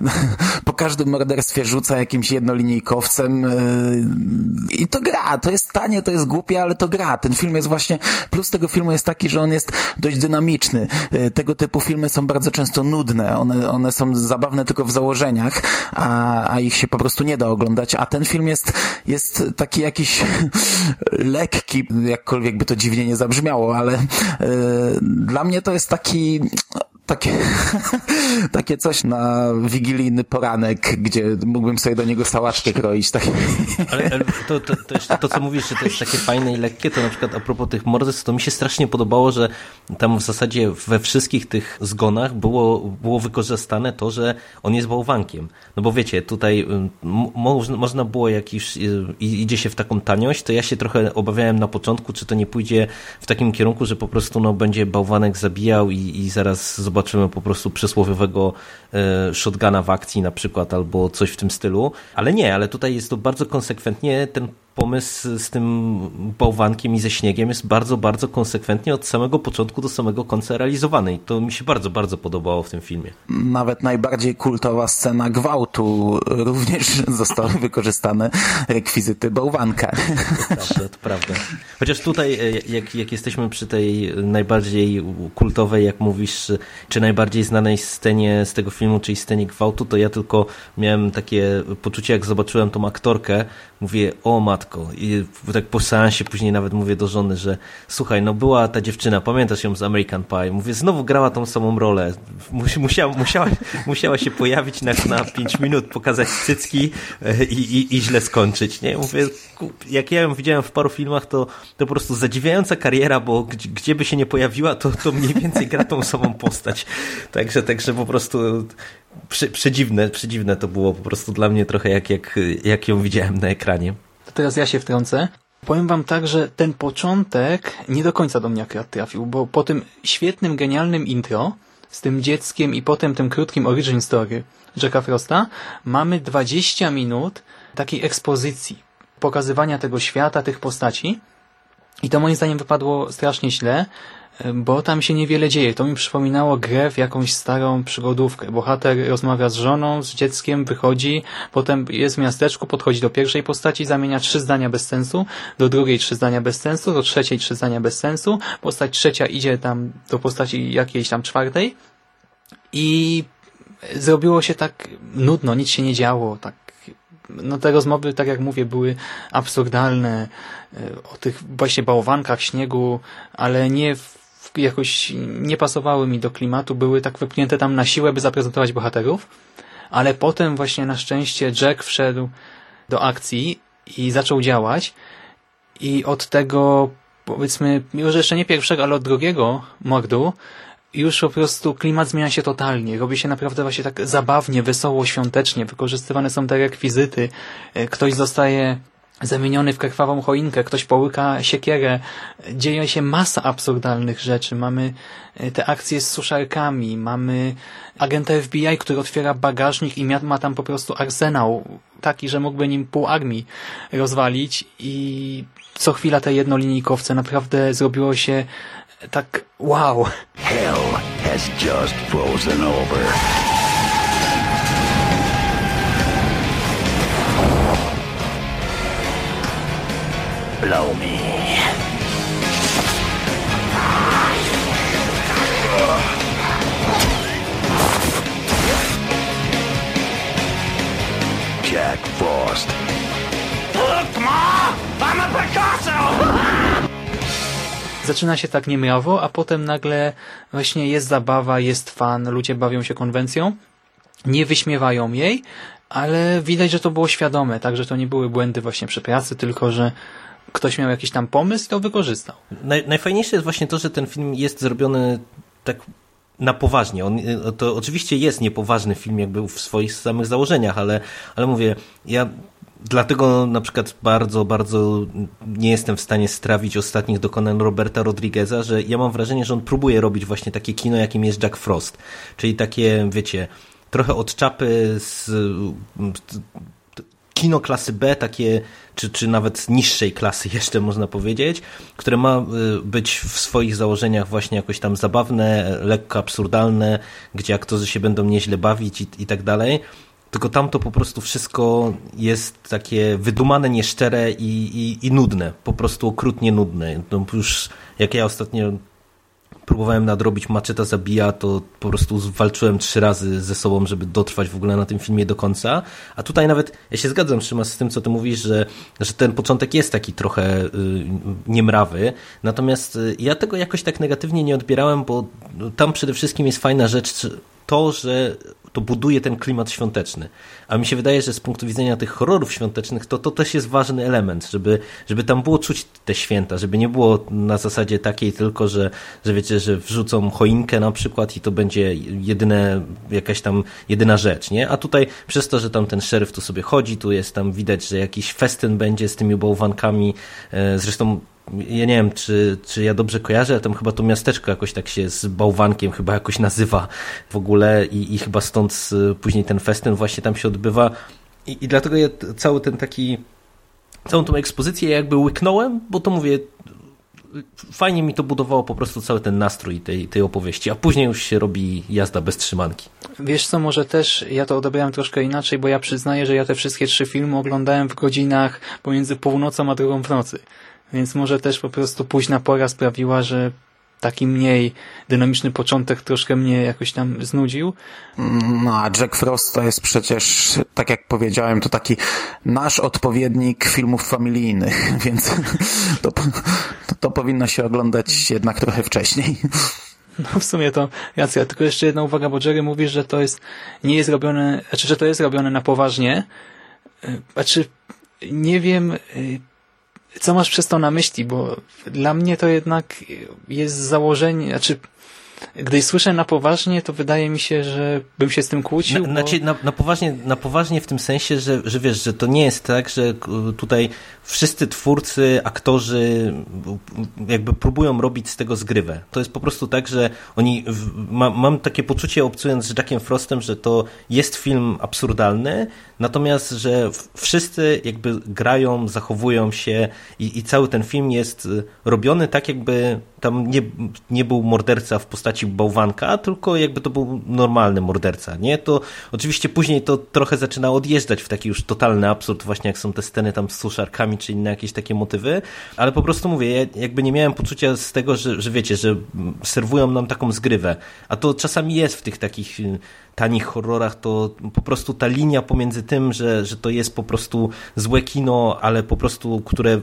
po każdym morderstwie rzuca jakimś jednolinijkowcem e, i to gra, to jest tanie, to jest głupie, ale to gra. Ten film jest właśnie, plus tego filmu jest taki, że on jest dość dynamiczny. Tego typu filmy są bardzo często nudne, one, one są zabawne tylko w założeniach, a, a ich się po prostu nie da oglądać, a ten film jest, jest taki jakiś lekki, jakkolwiek by to dziwnie nie zabrzmiało, ale e, dla mnie to jest taki takie, takie coś na wigilijny poranek, gdzie mógłbym sobie do niego sałaczkę kroić. Tak. Ale, to, to, to, to, co mówisz, że to jest takie fajne i lekkie, to na przykład a propos tych morderstw, to mi się strasznie podobało, że tam w zasadzie we wszystkich tych zgonach było, było wykorzystane to, że on jest bałwankiem. No bo wiecie, tutaj można, można było jakiś, idzie się w taką taniość, to ja się trochę obawiałem na początku, czy to nie pójdzie w takim kierunku, że po prostu no, będzie bałwanek zabijał i, i zaraz po prostu przysłowiowego e, shotguna w akcji na przykład albo coś w tym stylu, ale nie, ale tutaj jest to bardzo konsekwentnie ten pomysł z tym bałwankiem i ze śniegiem jest bardzo, bardzo konsekwentnie od samego początku do samego końca realizowany i to mi się bardzo, bardzo podobało w tym filmie. Nawet najbardziej kultowa scena gwałtu również zostały wykorzystane rekwizyty bałwanka. To prawda, to prawda. Chociaż tutaj, e, jak, jak jesteśmy przy tej najbardziej kultowej, jak mówisz, czy najbardziej znanej scenie z tego filmu, czyli scenie gwałtu, to ja tylko miałem takie poczucie, jak zobaczyłem tą aktorkę, mówię, o matko. I tak po seansie później nawet mówię do żony, że słuchaj, no była ta dziewczyna, pamiętasz ją z American Pie? Mówię, znowu grała tą samą rolę. Musiała, musiała, musiała się pojawić na, na 5 minut, pokazać cycki e, i, i, i źle skończyć. Nie? Mówię, jak ja ją widziałem w paru filmach, to, to po prostu zadziwiająca kariera, bo gdzie, gdzie by się nie pojawiła, to, to mniej więcej gra tą samą postać. Także, także po prostu przedziwne, przedziwne to było po prostu dla mnie trochę jak, jak, jak ją widziałem na ekranie. Teraz ja się wtrącę. Powiem wam tak, że ten początek nie do końca do mnie akurat trafił, bo po tym świetnym, genialnym intro z tym dzieckiem i potem tym krótkim origin story Jacka Frosta mamy 20 minut takiej ekspozycji, pokazywania tego świata, tych postaci i to moim zdaniem wypadło strasznie źle, bo tam się niewiele dzieje. To mi przypominało grę w jakąś starą przygodówkę. Bohater rozmawia z żoną, z dzieckiem, wychodzi, potem jest w miasteczku, podchodzi do pierwszej postaci, zamienia trzy zdania bez sensu, do drugiej trzy zdania bez sensu, do trzeciej trzy zdania bez sensu, postać trzecia idzie tam do postaci jakiejś tam czwartej i zrobiło się tak nudno, nic się nie działo, tak no te rozmowy, tak jak mówię, były absurdalne e, o tych właśnie bałwankach, śniegu, ale nie w jakoś nie pasowały mi do klimatu, były tak wypchnięte tam na siłę, by zaprezentować bohaterów, ale potem właśnie na szczęście Jack wszedł do akcji i zaczął działać i od tego powiedzmy, już jeszcze nie pierwszego, ale od drugiego mordu już po prostu klimat zmienia się totalnie. Robi się naprawdę właśnie tak zabawnie, wesoło, świątecznie. Wykorzystywane są te rekwizyty. E, ktoś zostaje zamieniony w krwawą choinkę, ktoś połyka siekierę. Dzieje się masa absurdalnych rzeczy. Mamy e, te akcje z suszarkami, mamy agenta FBI, który otwiera bagażnik i ma tam po prostu arsenał taki, że mógłby nim pół armii rozwalić i co chwila te jednolinijkowce naprawdę zrobiło się tak wow. Hell has just frozen over. Blow me. Jack Frost. Look, Ma! I'm a Picasso! Zaczyna się tak niemrawo, a potem nagle właśnie jest zabawa, jest fan, ludzie bawią się konwencją, nie wyśmiewają jej, ale widać, że to było świadome, tak, że to nie były błędy właśnie przy pracy, tylko że ktoś miał jakiś tam pomysł i to wykorzystał. Naj, najfajniejsze jest właśnie to, że ten film jest zrobiony tak na poważnie. On, to oczywiście jest niepoważny film jakby w swoich samych założeniach, ale, ale mówię, ja dlatego na przykład bardzo, bardzo nie jestem w stanie strawić ostatnich dokonań Roberta Rodrigueza, że ja mam wrażenie, że on próbuje robić właśnie takie kino, jakim jest Jack Frost. Czyli takie, wiecie, trochę od czapy z kino klasy B, takie, czy, czy nawet niższej klasy jeszcze można powiedzieć, które ma y, być w swoich założeniach właśnie jakoś tam zabawne, lekko absurdalne, gdzie aktorzy się będą nieźle bawić i, i tak dalej. Tylko tam to po prostu wszystko jest takie wydumane, nieszczere i, i, i nudne. Po prostu okrutnie nudne. No już jak ja ostatnio próbowałem nadrobić Maczeta Zabija, to po prostu walczyłem trzy razy ze sobą, żeby dotrwać w ogóle na tym filmie do końca. A tutaj nawet, ja się zgadzam Szymas z tym, co ty mówisz, że, że ten początek jest taki trochę y, niemrawy, natomiast y, ja tego jakoś tak negatywnie nie odbierałem, bo tam przede wszystkim jest fajna rzecz, to, że to buduje ten klimat świąteczny. A mi się wydaje, że z punktu widzenia tych horrorów świątecznych, to to też jest ważny element, żeby, żeby tam było czuć te święta, żeby nie było na zasadzie takiej tylko, że, że wiecie, że wrzucą choinkę na przykład i to będzie jedyne, jakaś tam jedyna rzecz, nie? A tutaj przez to, że tam ten szeryf tu sobie chodzi, tu jest tam widać, że jakiś festyn będzie z tymi bałwankami, e, zresztą ja nie wiem, czy, czy ja dobrze kojarzę, ale tam chyba to miasteczko jakoś tak się z bałwankiem chyba jakoś nazywa w ogóle i, i chyba stąd później ten festyn właśnie tam się odbywa i, i dlatego ja cały ten taki całą tą ekspozycję jakby łyknąłem, bo to mówię fajnie mi to budowało po prostu cały ten nastrój tej, tej opowieści, a później już się robi jazda bez trzymanki. Wiesz co, może też ja to odebrałem troszkę inaczej, bo ja przyznaję, że ja te wszystkie trzy filmy oglądałem w godzinach pomiędzy północą a drugą w nocy. Więc może też po prostu późna pora sprawiła, że taki mniej dynamiczny początek troszkę mnie jakoś tam znudził. No a Jack Frost to jest przecież, tak jak powiedziałem, to taki nasz odpowiednik filmów familijnych, więc to, to, powinno się oglądać jednak trochę wcześniej. No w sumie to racja, tylko jeszcze jedna uwaga, bo Jerry mówi, że to jest, nie jest robione, znaczy, że to jest robione na poważnie. Znaczy, nie wiem, co masz przez to na myśli, bo dla mnie to jednak jest założenie, znaczy gdy słyszę na poważnie, to wydaje mi się, że bym się z tym kłócił. Na, bo... na, na, poważnie, na poważnie w tym sensie, że, że wiesz, że to nie jest tak, że tutaj wszyscy twórcy, aktorzy jakby próbują robić z tego zgrywę. To jest po prostu tak, że oni, ma, mam takie poczucie obcując z Jackiem Frostem, że to jest film absurdalny, natomiast, że wszyscy jakby grają, zachowują się i, i cały ten film jest robiony tak, jakby tam nie, nie był morderca w postaci bałwanka, tylko jakby to był normalny morderca, nie? To oczywiście później to trochę zaczyna odjeżdżać w taki już totalny absurd, właśnie jak są te sceny tam z suszarkami, czy inne jakieś takie motywy, ale po prostu mówię, ja jakby nie miałem poczucia z tego, że, że wiecie, że serwują nam taką zgrywę, a to czasami jest w tych takich tanich horrorach, to po prostu ta linia pomiędzy tym, że, że to jest po prostu złe kino, ale po prostu, które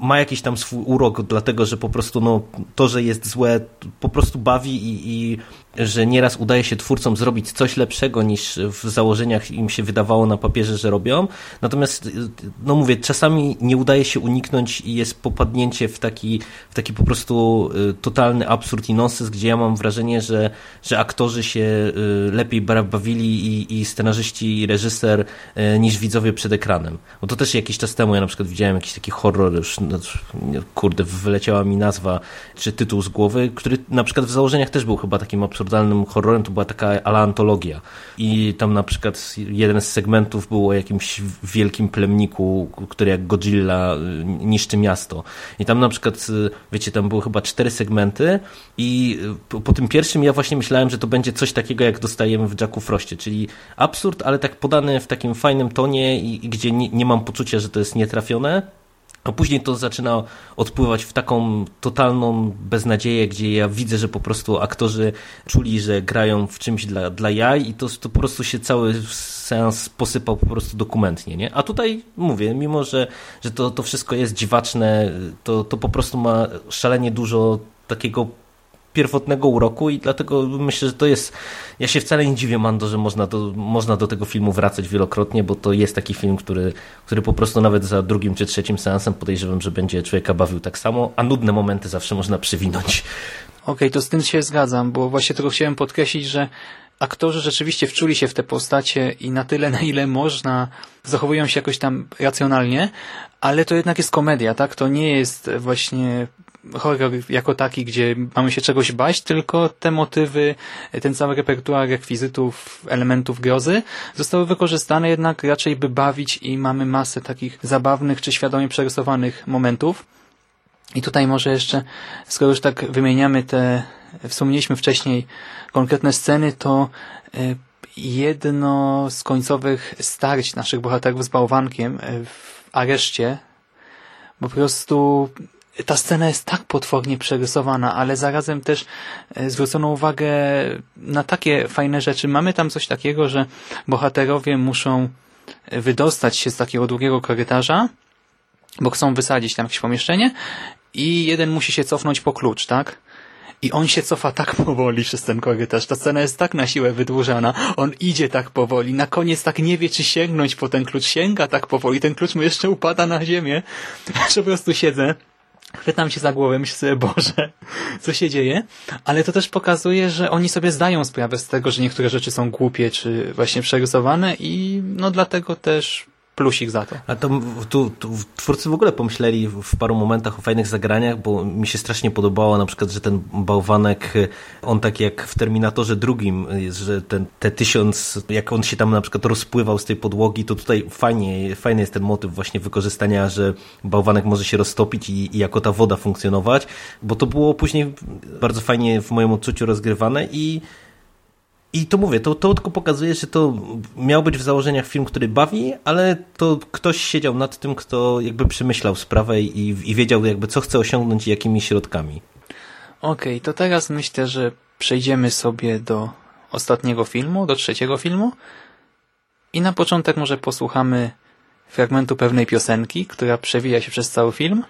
ma jakiś tam swój urok, dlatego że po prostu no, to, że jest złe, po prostu bawi i, i że nieraz udaje się twórcom zrobić coś lepszego niż w założeniach im się wydawało na papierze, że robią. Natomiast, no mówię, czasami nie udaje się uniknąć i jest popadnięcie w taki, w taki po prostu y, totalny absurd i nonsens, gdzie ja mam wrażenie, że, że aktorzy się y, lepiej bawili i, i scenarzyści i reżyser y, niż widzowie przed ekranem. Bo to też jakiś czas temu ja na przykład widziałem jakiś taki horror, już no, kurde, wyleciała mi nazwa czy tytuł z głowy, który na przykład w założeniach też był chyba takim absurdem absurdalnym horrorem to była taka ala antologia. I tam na przykład jeden z segmentów było o jakimś wielkim plemniku, który jak Godzilla y, niszczy miasto. I tam na przykład, y, wiecie, tam były chyba cztery segmenty i y, po tym pierwszym ja właśnie myślałem, że to będzie coś takiego, jak dostajemy w Jacku Froście, czyli absurd, ale tak podany w takim fajnym tonie i, i gdzie nie, nie mam poczucia, że to jest nietrafione a później to zaczyna odpływać w taką totalną beznadzieję, gdzie ja widzę, że po prostu aktorzy czuli, że grają w czymś dla, dla jaj i to, to po prostu się cały seans posypał po prostu dokumentnie. Nie? A tutaj mówię, mimo że, że to, to wszystko jest dziwaczne, to, to po prostu ma szalenie dużo takiego pierwotnego uroku i dlatego myślę, że to jest... Ja się wcale nie dziwię, Mando, że można do, można do tego filmu wracać wielokrotnie, bo to jest taki film, który, który po prostu nawet za drugim czy trzecim seansem podejrzewam, że będzie człowieka bawił tak samo, a nudne momenty zawsze można przywinąć. Okej, okay, to z tym się zgadzam, bo właśnie tylko chciałem podkreślić, że aktorzy rzeczywiście wczuli się w te postacie i na tyle, na ile można, zachowują się jakoś tam racjonalnie, ale to jednak jest komedia, tak? To nie jest właśnie horror jako taki, gdzie mamy się czegoś bać, tylko te motywy, ten cały repertuar rekwizytów, elementów grozy zostały wykorzystane jednak raczej by bawić i mamy masę takich zabawnych czy świadomie przerysowanych momentów. I tutaj może jeszcze, skoro już tak wymieniamy te, wspomnieliśmy wcześniej konkretne sceny, to e, jedno z końcowych starć naszych bohaterów z bałwankiem e, w areszcie po prostu ta scena jest tak potwornie przerysowana, ale zarazem też e, zwrócono uwagę na takie fajne rzeczy. Mamy tam coś takiego, że bohaterowie muszą wydostać się z takiego długiego korytarza, bo chcą wysadzić tam jakieś pomieszczenie i jeden musi się cofnąć po klucz, tak? I on się cofa tak powoli przez ten korytarz. Ta scena jest tak na siłę wydłużana. On idzie tak powoli. Na koniec tak nie wie, czy sięgnąć po ten klucz. Sięga tak powoli. Ten klucz mu jeszcze upada na ziemię. Że po prostu siedzę chwytam się za głowę, myślę sobie, Boże, co się dzieje? Ale to też pokazuje, że oni sobie zdają sprawę z tego, że niektóre rzeczy są głupie, czy właśnie przerysowane i no dlatego też plusik za to. A to tu, tu, twórcy w ogóle pomyśleli w paru momentach o fajnych zagraniach, bo mi się strasznie podobało na przykład, że ten bałwanek, on tak jak w Terminatorze drugim, że ten T-1000, jak on się tam na przykład rozpływał z tej podłogi, to tutaj fajnie, fajny jest ten motyw właśnie wykorzystania, że bałwanek może się roztopić i, i jako ta woda funkcjonować, bo to było później bardzo fajnie w moim odczuciu rozgrywane i i to mówię, to, to tylko pokazuje, że to miał być w założeniach film, który bawi, ale to ktoś siedział nad tym, kto jakby przemyślał sprawę i, i wiedział jakby co chce osiągnąć i jakimi środkami. Okej, okay, to teraz myślę, że przejdziemy sobie do ostatniego filmu, do trzeciego filmu i na początek może posłuchamy fragmentu pewnej piosenki, która przewija się przez cały film.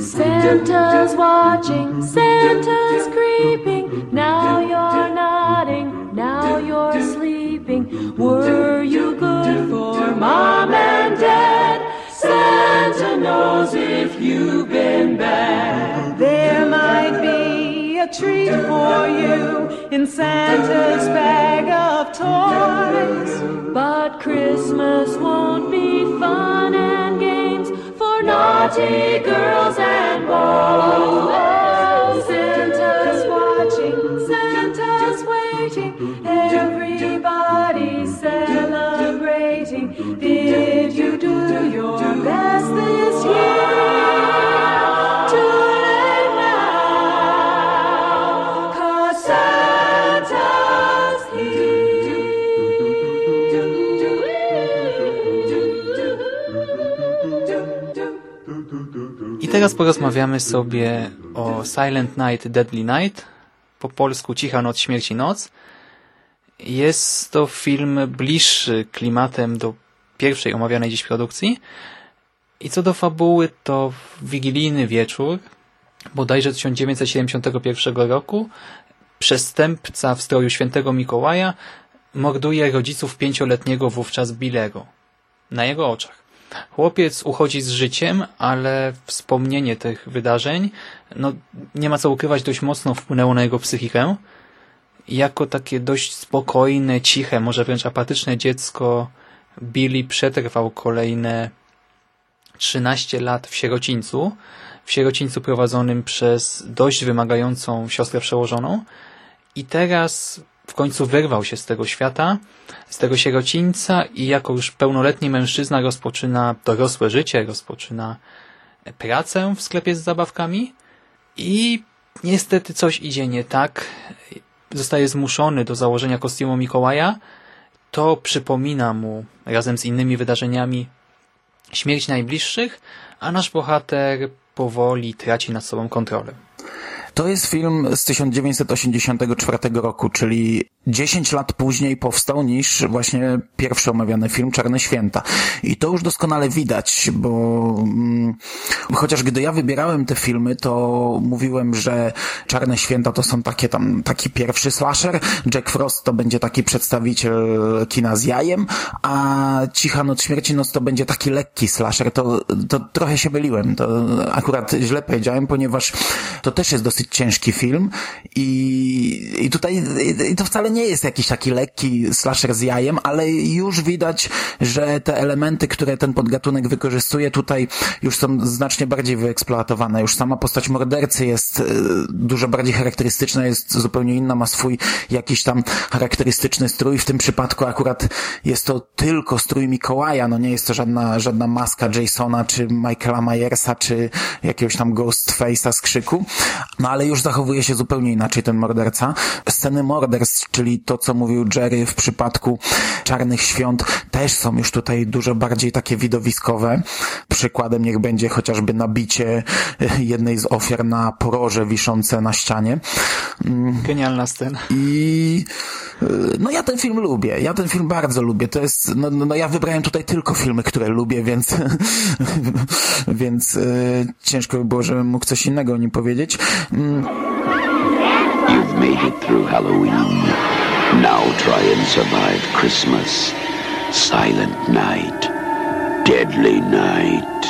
Santa's watching, Santa's creeping. Now you're nodding, now you're sleeping. Were you good for mom and dad? Santa knows if you've been bad. There might be a treat for you in Santa's bag of toys. But Christmas won't be fun naughty girls and boys. Santa's watching, Santa's waiting, everybody's celebrating. Did you do your best teraz porozmawiamy sobie o Silent Night, Deadly Night, po polsku Cicha Noc, Śmierci Noc. Jest to film bliższy klimatem do pierwszej omawianej dziś produkcji, I co do fabuły, to wigilijny wieczór, bodajże 1971 roku, przestępca w stroju świętego Mikołaja morduje rodziców pięcioletniego wówczas Billego. Na jego oczach. Chłopiec uchodzi z życiem, ale wspomnienie tych wydarzeń, no nie ma co ukrywać, dość mocno wpłynęło na jego psychikę. Jako takie dość spokojne, ciche, może wręcz apatyczne dziecko Billy przetrwał kolejne 13 lat w sierocińcu, w sierocińcu prowadzonym przez dość wymagającą siostrę przełożoną i teraz w końcu wyrwał się z tego świata, z tego sierocińca i jako już pełnoletni mężczyzna rozpoczyna dorosłe życie, rozpoczyna pracę w sklepie z zabawkami i niestety coś idzie nie tak. Zostaje zmuszony do założenia kostiumu Mikołaja. To przypomina mu razem z innymi wydarzeniami śmierć najbliższych, a nasz bohater powoli traci nad sobą kontrolę. To jest film z 1984 roku, czyli 10 lat później powstał niż właśnie pierwszy omawiany film Czarne Święta. I to już doskonale widać, bo mm, chociaż gdy ja wybierałem te filmy, to mówiłem, że Czarne Święta to są takie tam, taki pierwszy slasher, Jack Frost to będzie taki przedstawiciel kina z jajem, a Cicha Noc Śmierci Noc to będzie taki lekki slasher. To, to trochę się myliłem, to akurat źle powiedziałem, ponieważ to też jest dosyć ciężki film i, i tutaj i to wcale nie jest jakiś taki lekki slasher z jajem, ale już widać, że te elementy, które ten podgatunek wykorzystuje tutaj już są znacznie bardziej wyeksploatowane. Już sama postać mordercy jest e, dużo bardziej charakterystyczna, jest zupełnie inna, ma swój jakiś tam charakterystyczny strój. W tym przypadku akurat jest to tylko strój Mikołaja, no nie jest to żadna, żadna maska Jasona, czy Michaela Myersa, czy jakiegoś tam Ghostface'a z krzyku. No ale już zachowuje się zupełnie inaczej ten morderca. Sceny morderstw, czyli to, co mówił Jerry w przypadku Czarnych Świąt, też są już tutaj dużo bardziej takie widowiskowe. Przykładem niech będzie chociażby nabicie jednej z ofiar na poroże wiszące na ścianie. Genialna scena. I no ja ten film lubię. Ja ten film bardzo lubię. To jest, no, no ja wybrałem tutaj tylko filmy, które lubię, więc więc e, ciężko by było, żebym mógł coś innego o nim powiedzieć. Made it through Halloween. Now try and survive Christmas. Silent night. Deadly night.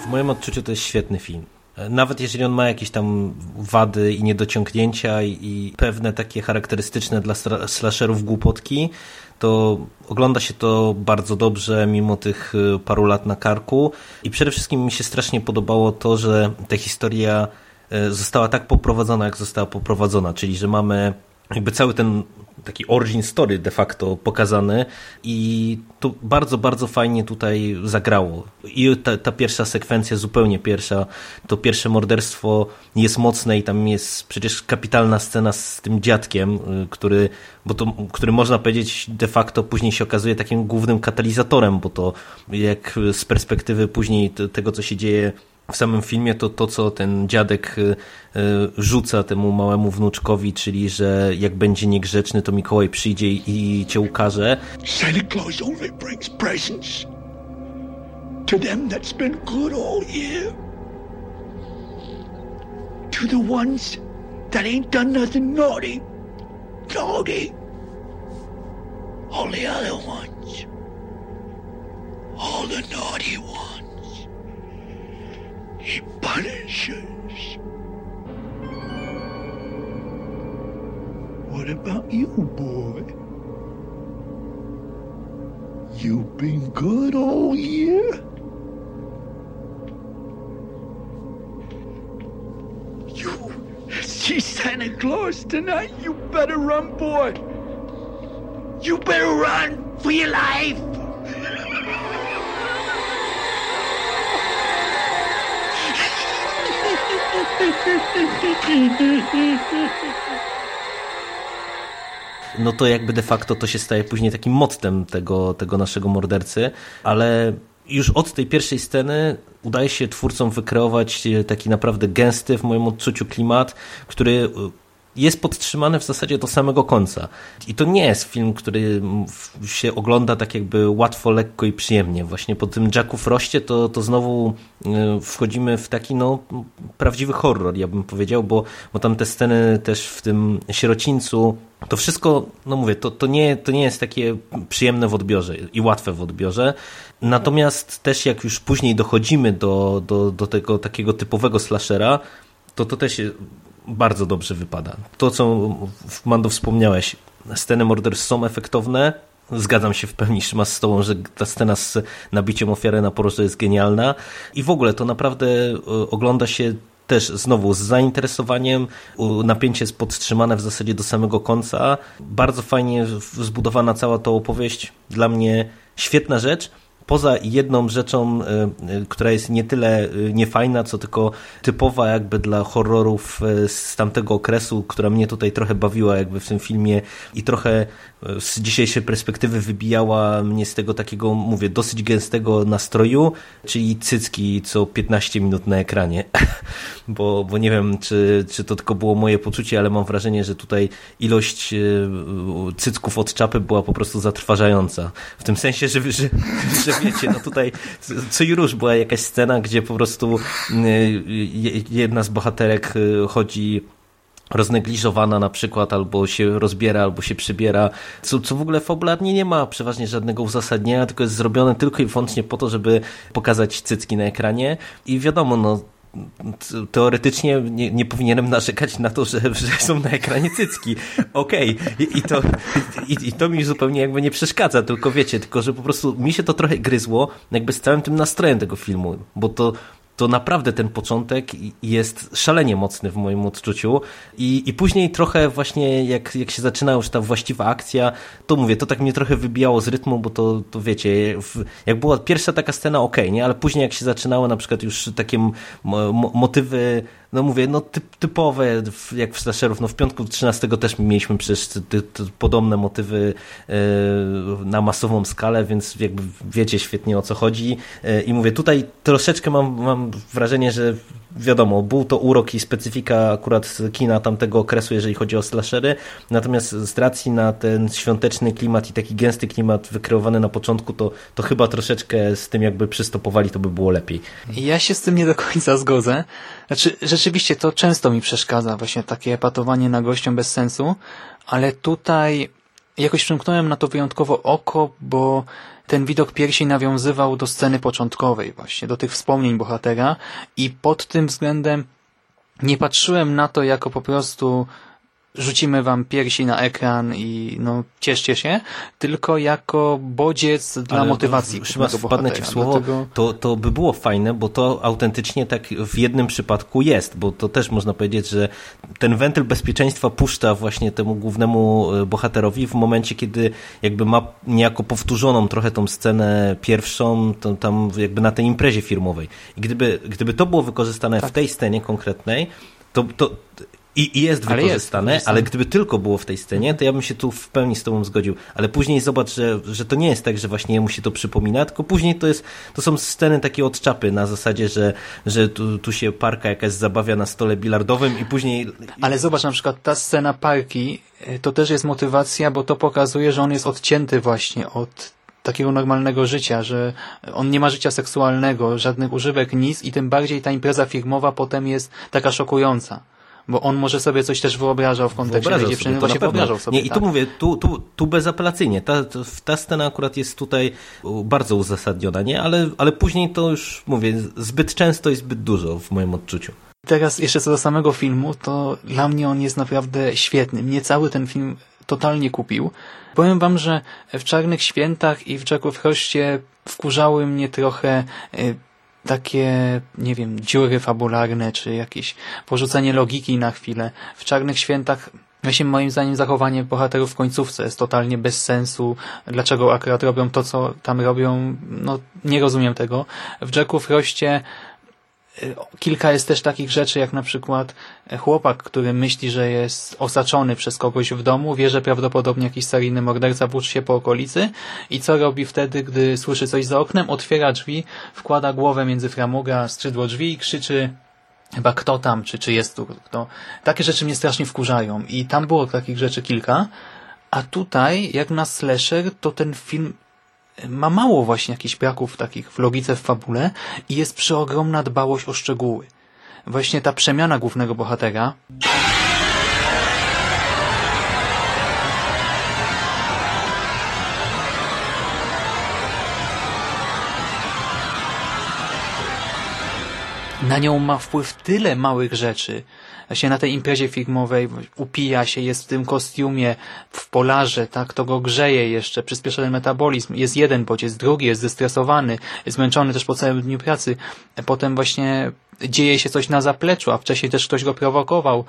W moim odczuciu to jest świetny film. Nawet jeżeli on ma jakieś tam wady i niedociągnięcia i, i pewne takie charakterystyczne dla slasherów głupotki, to ogląda się to bardzo dobrze mimo tych y, paru lat na karku i przede wszystkim mi się strasznie podobało to, że ta historia została tak poprowadzona, jak została poprowadzona, czyli że mamy jakby cały ten taki origin story de facto pokazany i to bardzo, bardzo fajnie tutaj zagrało. I ta, ta, pierwsza sekwencja, zupełnie pierwsza, to pierwsze morderstwo jest mocne i tam jest przecież kapitalna scena z tym dziadkiem, y, który, bo to, który można powiedzieć de facto później się okazuje takim głównym katalizatorem, bo to jak z perspektywy później tego, co się dzieje w samym filmie to to, co ten dziadek y, y, rzuca temu małemu wnuczkowi, czyli że jak będzie niegrzeczny, to Mikołaj przyjdzie i cię ukaże. Santa Claus only brings presents to them that's been good all year. To the ones that ain't done nothing naughty. Naughty. All the other ones. All the naughty ones. He punishes. What about you, boy? You've been good all year? You see Santa Claus tonight? You better run, boy. You better run for your life. No to jakby de facto to się staje później takim mottem tego, tego naszego mordercy, ale już od tej pierwszej sceny udaje się twórcom wykreować taki naprawdę gęsty w moim odczuciu klimat, który jest podtrzymane w zasadzie do samego końca. I to nie jest film, który się ogląda tak jakby łatwo, lekko i przyjemnie. Właśnie po tym Jacku Froście to, to znowu e, wchodzimy w taki no, prawdziwy horror, ja bym powiedział, bo, bo tam te sceny też w tym sierocińcu, to wszystko, no mówię, to, to, nie, to nie jest takie przyjemne w odbiorze i łatwe w odbiorze. Natomiast też jak już później dochodzimy do, do, do tego takiego typowego slashera, to to też bardzo dobrze wypada. To, co Mando wspomniałeś, sceny morderstw są efektowne, Zgadzam się w pełni z tobą, że ta scena z nabiciem ofiary na poroże jest genialna i w ogóle to naprawdę e, ogląda się też znowu z zainteresowaniem. Napięcie jest podtrzymane w zasadzie do samego końca. Bardzo fajnie zbudowana cała ta opowieść. Dla mnie świetna rzecz poza jedną rzeczą, e, e, która jest nie tyle e, niefajna, co tylko typowa jakby dla horrorów z tamtego okresu, która mnie tutaj trochę bawiła jakby w tym filmie i trochę z dzisiejszej perspektywy wybijała mnie z tego takiego, mówię, dosyć gęstego nastroju, czyli cycki co 15 minut na ekranie. bo, bo nie wiem, czy, czy to tylko było moje poczucie, ale mam wrażenie, że tutaj ilość cycków od czapy była po prostu zatrważająca. W tym sensie, że, że, że wiecie, no tutaj co i róż była jakaś scena, gdzie po prostu y, jedna z bohaterek y, chodzi roznegliżowana na przykład, albo się rozbiera, albo się przybiera, co, co w ogóle fabularnie nie ma przeważnie żadnego uzasadnienia, tylko jest zrobione tylko i wyłącznie po to, żeby pokazać cycki na ekranie i wiadomo, no teoretycznie nie, nie, powinienem narzekać na to, że, że są na ekranie cycki. Okej. Okay. I, I, to, i, I to mi zupełnie jakby nie przeszkadza, tylko wiecie, tylko że po prostu mi się to trochę gryzło jakby z całym tym nastrojem tego filmu, bo to to naprawdę ten początek jest szalenie mocny w moim odczuciu. I, i później trochę właśnie jak, jak się zaczyna już ta właściwa akcja, to mówię, to tak mnie trochę wybijało z rytmu, bo to, to wiecie, jak była pierwsza taka scena, ok, nie, ale później jak się zaczynało na przykład już takie motywy no mówię, no typ, typowe, jak w slasherów, no w piątku 13 też mieliśmy przecież ty, ty, podobne motywy e, na masową skalę, więc jakby wiecie świetnie o co chodzi e, i mówię, tutaj troszeczkę mam, mam wrażenie, że wiadomo, był to urok i specyfika akurat kina tamtego okresu, jeżeli chodzi o slashery, natomiast z racji na ten świąteczny klimat i taki gęsty klimat wykreowany na początku, to, to chyba troszeczkę z tym jakby przystopowali, to by było lepiej. Ja się z tym nie do końca zgodzę. Znaczy, rzeczywiście to często mi przeszkadza, właśnie takie patowanie na gościom bez sensu, ale tutaj jakoś przymknąłem na to wyjątkowo oko, bo ten widok piersi nawiązywał do sceny początkowej właśnie, do tych wspomnień bohatera i pod tym względem nie patrzyłem na to jako po prostu rzucimy wam piersi na ekran i no cieszcie się, tylko jako bodziec dla Ale motywacji. Chyba wpadnę ci w słowo, Dlatego... to, to by było fajne, bo to autentycznie tak w jednym przypadku jest, bo to też można powiedzieć, że ten wentyl bezpieczeństwa puszcza właśnie temu głównemu e, bohaterowi w momencie, kiedy jakby ma niejako powtórzoną trochę tą scenę pierwszą, to tam jakby na tej imprezie firmowej. I gdyby, gdyby to było wykorzystane tak. w tej scenie konkretnej, to, to i, I, jest ale wykorzystane, jest, ale gdyby tylko było w tej scenie, to ja bym się tu w pełni z tobą zgodził. Ale później zobacz, że, że to nie jest tak, że właśnie mu się to przypomina, tylko później to jest, to są sceny takie od czapy na zasadzie, że, że tu, tu się parka jakaś zabawia na stole bilardowym i później... Ale zobacz, na przykład ta scena parki, y, to też jest motywacja, bo to pokazuje, że on jest odcięty właśnie od takiego normalnego życia, że on nie ma życia seksualnego, żadnych używek, nic i tym bardziej ta impreza firmowa potem jest taka szokująca. Bo on może sobie coś też wyobrażał w kontekście tej dziewczyny, sobie, właśnie wyobrażał sobie. Nie, I tu tak. mówię, tu, tu, tu bezapelacyjnie. Ta, ta scena akurat jest tutaj bardzo uzasadniona, nie? Ale, ale później to już, mówię, zbyt często i zbyt dużo w moim odczuciu. Teraz jeszcze co do samego filmu, to dla mnie on jest naprawdę świetny. Mnie cały ten film totalnie kupił. Powiem wam, że w Czarnych Świętach i w Jacku Froście wkurzały mnie trochę y, takie, nie wiem, dziury fabularne, czy jakieś porzucenie logiki na chwilę. W Czarnych Świętach Właśnie moim zdaniem zachowanie bohaterów w końcówce jest totalnie bez sensu. Dlaczego akurat robią to, co tam robią? No, nie rozumiem tego. W Jacku Froście Kilka jest też takich rzeczy, jak na przykład chłopak, który myśli, że jest osaczony przez kogoś w domu, wie, że prawdopodobnie jakiś seryjny morderca włóczy się po okolicy i co robi wtedy, gdy słyszy coś za oknem? Otwiera drzwi, wkłada głowę między framuga, skrzydło drzwi i krzyczy chyba kto tam, czy, czy jest tu kto. Takie rzeczy mnie strasznie wkurzają i tam było takich rzeczy kilka, a tutaj, jak na slasher, to ten film ma mało właśnie jakichś braków takich w logice, w fabule i jest przeogromna dbałość o szczegóły. Właśnie ta przemiana głównego bohatera, na nią ma wpływ tyle małych rzeczy. Właśnie na tej imprezie filmowej upija się, jest w tym kostiumie, w polarze, tak, to go grzeje jeszcze, przyspieszony metabolizm. Jest jeden bodziec, drugi jest zestresowany, jest zmęczony też po całym dniu pracy. Potem właśnie dzieje się coś na zapleczu, a wcześniej też ktoś go prowokował.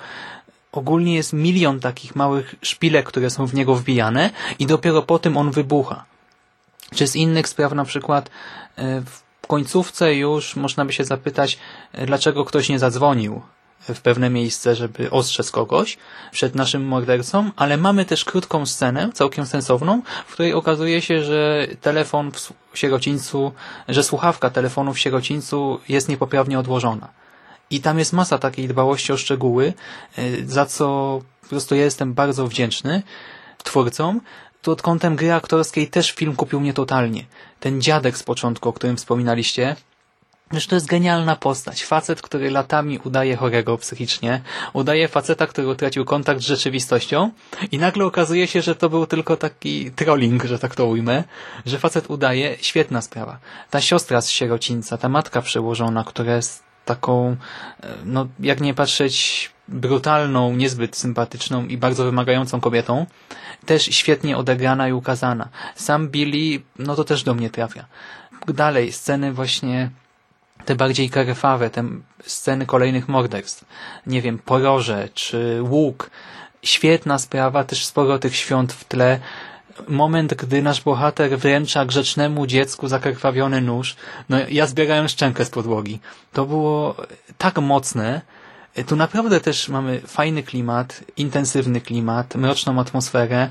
Ogólnie jest milion takich małych szpilek, które są w niego wbijane i dopiero po tym on wybucha. Czy z innych spraw na przykład e, w końcówce już można by się zapytać, e, dlaczego ktoś nie zadzwonił w pewne miejsce, żeby ostrzec kogoś przed naszym mordercą, ale mamy też krótką scenę, całkiem sensowną, w której okazuje się, że telefon w sierocińcu, że słuchawka telefonu w sierocińcu jest niepoprawnie odłożona. I tam jest masa takiej dbałości o szczegóły, e, za co po prostu ja jestem bardzo wdzięczny twórcom, pod kątem gry aktorskiej też film kupił mnie totalnie. Ten dziadek z początku, o którym wspominaliście, Wiesz, to jest genialna postać. Facet, który latami udaje chorego psychicznie, udaje faceta, który utracił kontakt z rzeczywistością i nagle okazuje się, że to był tylko taki trolling, że tak to ujmę, że facet udaje. Świetna sprawa. Ta siostra z sierocińca, ta matka przełożona, która jest taką, no jak nie patrzeć, brutalną, niezbyt sympatyczną i bardzo wymagającą kobietą, też świetnie odegrana i ukazana. Sam Billy, no to też do mnie trafia. Dalej, sceny właśnie te bardziej karefawe, te sceny kolejnych morderstw. Nie wiem, poroże czy łuk. Świetna sprawa, też sporo tych świąt w tle. Moment, gdy nasz bohater wręcza grzecznemu dziecku zakrwawiony nóż. No ja zbierałem szczękę z podłogi. To było tak mocne. Tu naprawdę też mamy fajny klimat, intensywny klimat, mroczną atmosferę.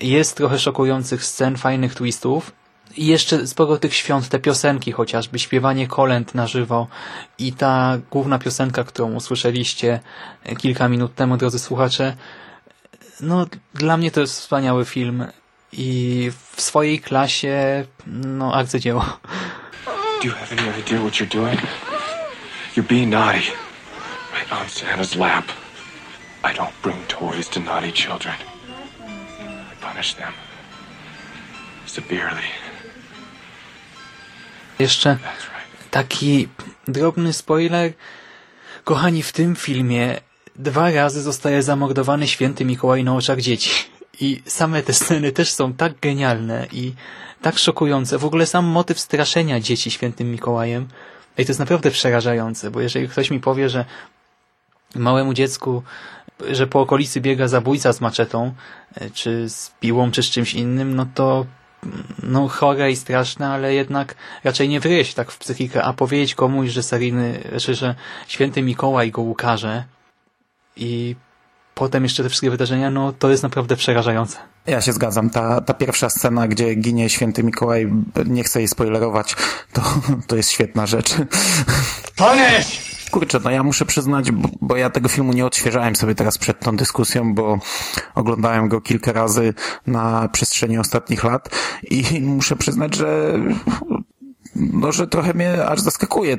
Jest trochę szokujących scen, fajnych twistów i jeszcze sporo tych świąt, te piosenki chociażby, śpiewanie kolęd na żywo i ta główna piosenka, którą usłyszeliście kilka minut temu, drodzy słuchacze, no dla mnie to jest wspaniały film i w swojej klasie, no arcydzieło. Do you have any idea what you're doing? You're being naughty. On Santa's lap. I don't bring toys to naughty children. I punish them severely. Jeszcze taki drobny spoiler. Kochani, w tym filmie dwa razy zostaje zamordowany święty Mikołaj na oczach dzieci. I same te sceny też są tak genialne i tak szokujące. W ogóle sam motyw straszenia dzieci świętym Mikołajem. I to jest naprawdę przerażające, bo jeżeli ktoś mi powie, że małemu dziecku, że po okolicy biega zabójca z maczetą, e, czy z piłą, czy z czymś innym, no to no chore i straszne, ale jednak raczej nie wryje się tak w psychikę, a powiedzieć komuś, że seryjny, że, że święty Mikołaj go ukaże i potem jeszcze te wszystkie wydarzenia, no to jest naprawdę przerażające. Ja się zgadzam. Ta, ta pierwsza scena, gdzie ginie święty Mikołaj, nie chcę jej spoilerować, to, to jest świetna rzecz. Punish! Kurczę, no ja muszę przyznać, bo, bo, ja tego filmu nie odświeżałem sobie teraz przed tą dyskusją, bo oglądałem go kilka razy na przestrzeni ostatnich lat i muszę przyznać, że no, że trochę mnie aż zaskakuje.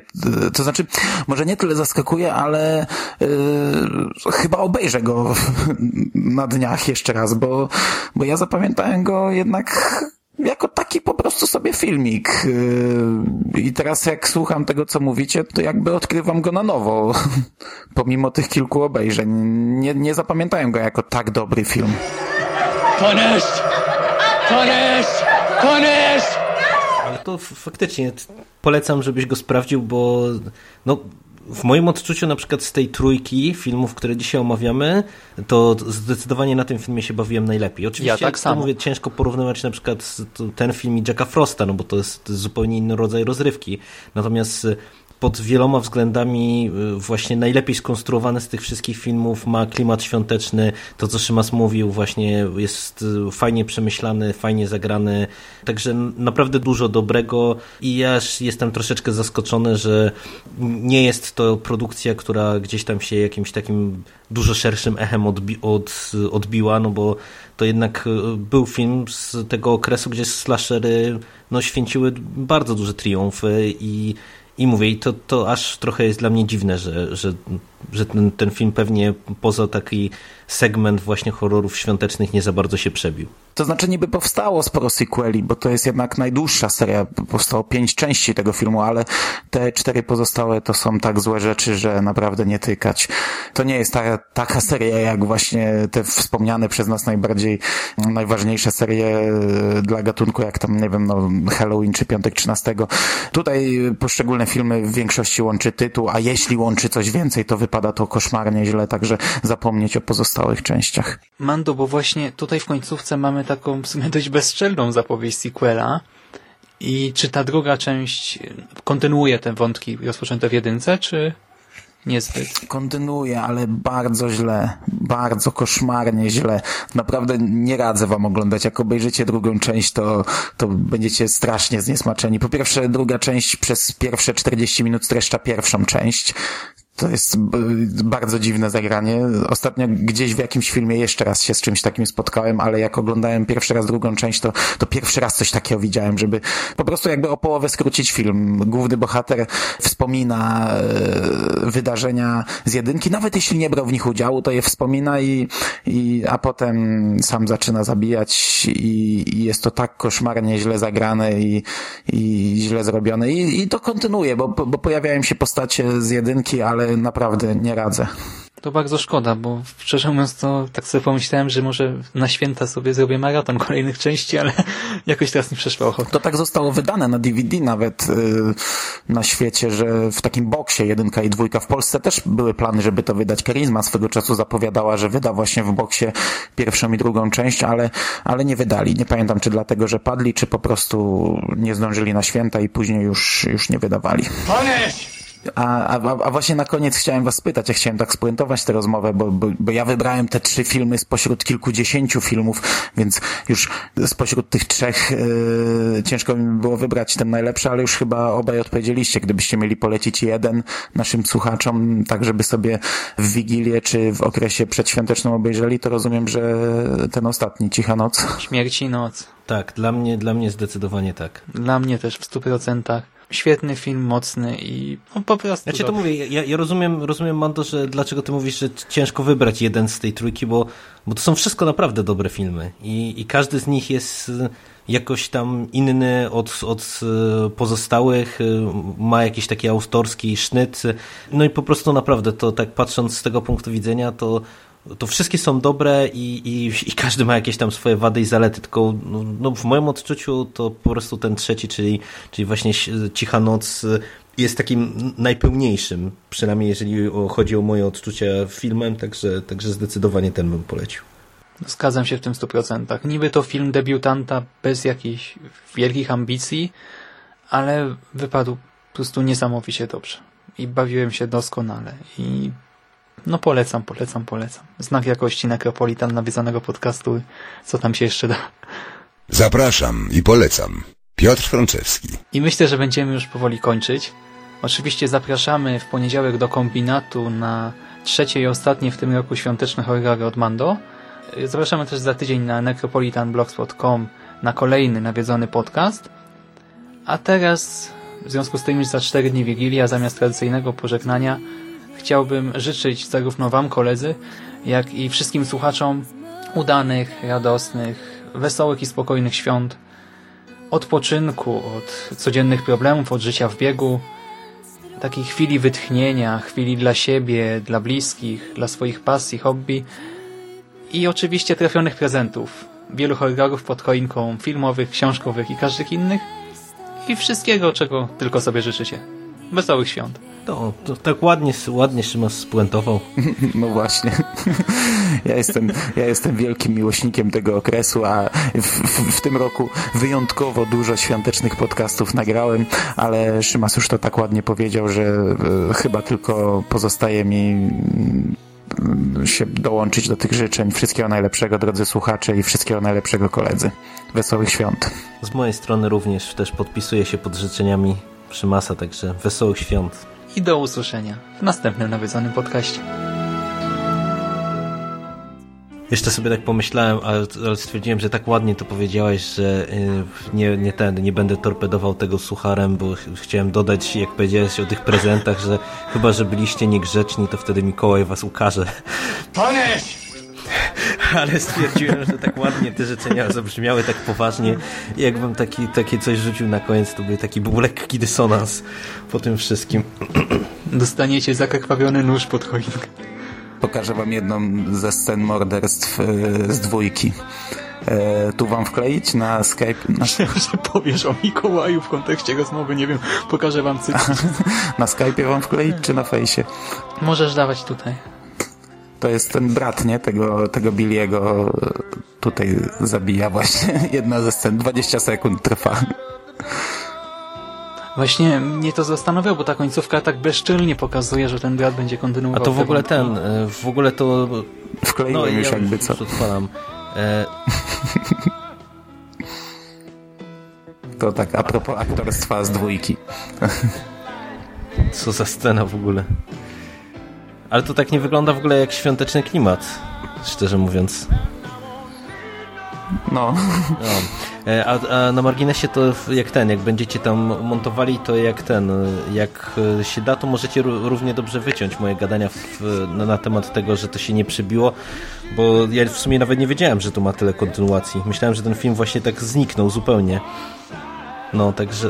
To znaczy, może nie tyle zaskakuje, ale yy, chyba obejrzę go na dniach jeszcze raz, bo, bo ja zapamiętałem go jednak jako taki po prostu sobie filmik. Yy, I teraz jak słucham tego, co mówicie, to jakby odkrywam go na nowo, pomimo tych kilku obejrzeń. Nie, nie zapamiętałem go jako tak dobry film. Punished! Punished! Punished! Ale to faktycznie polecam, żebyś go sprawdził, bo no, w moim odczuciu na przykład z tej trójki filmów, które dzisiaj omawiamy, to zdecydowanie na tym filmie się bawiłem najlepiej. Oczywiście, ja tak samo. mówię, ciężko porównywać na przykład ten film i Jacka Frosta, no bo to jest zupełnie inny rodzaj rozrywki. Natomiast pod wieloma względami y, właśnie najlepiej skonstruowany z tych wszystkich filmów, ma klimat świąteczny, to co Szymas mówił właśnie jest y, fajnie przemyślany, fajnie zagrany, także naprawdę dużo dobrego. I ja jestem troszeczkę zaskoczony, że nie jest to produkcja, która gdzieś tam się jakimś takim dużo szerszym echem odbi od, odbiła, no bo to jednak y, był film z tego okresu, gdzie slashery no, święciły bardzo duże triumfy i i mówię, to, to aż trochę jest dla mnie dziwne, że, że, że ten, ten film pewnie poza taki segment właśnie horrorów świątecznych nie za bardzo się przebił. To znaczy niby powstało sporo sequeli, bo to jest jednak najdłuższa seria. Powstało pięć części tego filmu, ale te cztery pozostałe to są tak złe rzeczy, że naprawdę nie tykać. To nie jest ta, taka seria jak właśnie te wspomniane przez nas najbardziej, najważniejsze serie e, dla gatunku, jak tam, nie wiem, no Halloween czy Piątek 13. Tutaj poszczególne filmy w większości łączy tytuł, a jeśli łączy coś więcej, to wypada to koszmarnie źle, także zapomnieć o pozostałych częściach. Mando, bo właśnie tutaj w końcówce mamy taką w sumie dość bezczelną zapowiedź sequela. I czy ta druga część kontynuuje te wątki rozpoczęte w jedynce, czy niezbyt? Kontynuuje, ale bardzo źle. Bardzo koszmarnie źle. Naprawdę nie radzę wam oglądać. Jak obejrzycie drugą część, to, to będziecie strasznie zniesmaczeni. Po pierwsze, druga część przez pierwsze 40 minut streszcza pierwszą część. To jest bardzo dziwne zagranie. Ostatnio gdzieś w jakimś filmie jeszcze raz się z czymś takim spotkałem, ale jak oglądałem pierwszy raz drugą część, to, to pierwszy raz coś takiego widziałem, żeby po prostu jakby o połowę skrócić film. Główny bohater wspomina e, wydarzenia z jedynki, nawet jeśli nie brał w nich udziału, to je wspomina i, i a potem sam zaczyna zabijać i, i jest to tak koszmarnie źle zagrane i, i źle zrobione i, i to kontynuuje, bo, bo pojawiają się postacie z jedynki, ale ale naprawdę nie radzę. To bardzo szkoda, bo szczerze mówiąc to tak sobie pomyślałem, że może na święta sobie zrobię maraton kolejnych części, ale jakoś teraz nie przeszło ochotę. To tak zostało wydane na DVD nawet yy, na świecie, że w takim boksie jedynka i dwójka w Polsce też były plany, żeby to wydać. Karizma swego czasu zapowiadała, że wyda właśnie w boksie pierwszą i drugą część, ale, ale nie wydali. Nie pamiętam, czy dlatego, że padli, czy po prostu nie zdążyli na święta i później już, już nie wydawali. Punish! A, a, a właśnie na koniec chciałem was spytać, ja chciałem tak spuentować tę rozmowę, bo, bo, bo ja wybrałem te trzy filmy spośród kilkudziesięciu filmów, więc już spośród tych trzech yy, ciężko mi było wybrać ten najlepszy, ale już chyba obaj odpowiedzieliście. Gdybyście mieli polecić jeden naszym słuchaczom, tak żeby sobie w Wigilię czy w okresie przedświątecznym obejrzeli, to rozumiem, że ten ostatni, Cicha Noc. Śmierci Noc. Tak, dla mnie, dla mnie zdecydowanie tak. Dla mnie też w stu procentach świetny film, mocny i no, po prostu. Ja cię to mówię, ja, ja rozumiem, rozumiem, Mando, że dlaczego ty mówisz, że ciężko wybrać jeden z tej trójki, bo, bo to są wszystko naprawdę dobre filmy i, i każdy z nich jest jakoś tam inny od, od e, pozostałych, e, ma jakiś taki autorski sznyt. No i po prostu naprawdę to tak patrząc z tego punktu widzenia, to to wszystkie są dobre i, i, i, każdy ma jakieś tam swoje wady i zalety, tylko no, no, w moim odczuciu to po prostu ten trzeci, czyli, czyli właśnie Cicha Noc jest takim najpełniejszym, przynajmniej jeżeli chodzi o moje odczucia filmem, także, także zdecydowanie ten bym polecił. Zgadzam się w tym 100%. Niby to film debiutanta bez jakichś wielkich ambicji, ale wypadł po prostu niesamowicie dobrze. I bawiłem się doskonale. I no polecam, polecam, polecam. Znak jakości Necropolitan nawiązanego podcastu. Co tam się jeszcze da? Zapraszam i polecam. Piotr Franczewski. I myślę, że będziemy już powoli kończyć. Oczywiście zapraszamy w poniedziałek do kombinatu na trzecie i ostatnie w tym roku świąteczne horrory od Mando. Zapraszamy też za tydzień na necropolitanblogspot.com na kolejny nawiedzony podcast. A teraz, w związku z tym, że za cztery dni Wigilia zamiast tradycyjnego pożegnania chciałbym życzyć zarówno Wam, koledzy, jak i wszystkim słuchaczom udanych, radosnych, wesołych i spokojnych świąt, odpoczynku od codziennych problemów, od życia w biegu, takiej chwili wytchnienia, chwili dla siebie, dla bliskich, dla swoich pasji, hobby i oczywiście trafionych prezentów. Wielu horrorów pod choinką, filmowych, książkowych i każdych innych i wszystkiego, czego tylko sobie życzycie. Wesołych świąt. To, to tak ładnie, ładnie Szymas spuentował. No właśnie. Ja jestem, ja jestem wielkim miłośnikiem tego okresu, a w, w, w, tym roku wyjątkowo dużo świątecznych podcastów nagrałem, ale Szymas już to tak ładnie powiedział, że e, chyba tylko pozostaje mi mm, się dołączyć do tych życzeń. Wszystkiego najlepszego, drodzy słuchacze i wszystkiego najlepszego koledzy. Wesołych świąt. Z mojej strony również też podpisuję się pod życzeniami Szymasa, także wesołych świąt. I do usłyszenia w następnym nawiedzonym podcaście. Jeszcze sobie tak pomyślałem, ale, stwierdziłem, że tak ładnie to powiedziałeś, że y, nie, nie, ten, nie będę torpedował tego sucharem, bo ch chciałem dodać, jak powiedziałeś o tych prezentach, że chyba, że byliście niegrzeczni, to wtedy Mikołaj was ukaże. Punish! ale stwierdziłem, że tak ładnie te życzenia zabrzmiały tak poważnie. Jakbym taki, takie coś rzucił na koniec, to by taki był lekki dysonans po tym wszystkim. Dostaniecie zakrwawiony nóż pod choinkę. Pokażę wam jedną ze scen morderstw z dwójki. E, tu wam wkleić na Skype? Na... Że powiesz o Mikołaju w kontekście rozmowy, nie wiem, pokażę wam cyfr. na Skype'ie wam wkleić, czy na fejsie? Możesz dawać tutaj. To jest ten brat, nie? Tego, tego Billiego tutaj zabija właśnie. Jedna ze scen. 20 sekund trwa. Właśnie mnie to zastanawiało, bo ta końcówka tak bezczelnie pokazuje, że ten brat będzie kontynuował. A to w ogóle ten, w ogóle to... Wkleiłem no, już ja jakby co. Odpalam. E... To tak a propos aktorstwa z dwójki. Co za scena w ogóle. Ale to tak nie wygląda w ogóle jak świąteczny klimat, szczerze mówiąc. No. no. A, a, na marginesie to jak ten, jak będziecie tam montowali, to jak ten, jak się da, to możecie równie dobrze wyciąć moje gadania w, na, na, temat tego, że to się nie przebiło, bo ja w sumie nawet nie wiedziałem, że to ma tyle kontynuacji. Myślałem, że ten film właśnie tak zniknął zupełnie. No, także,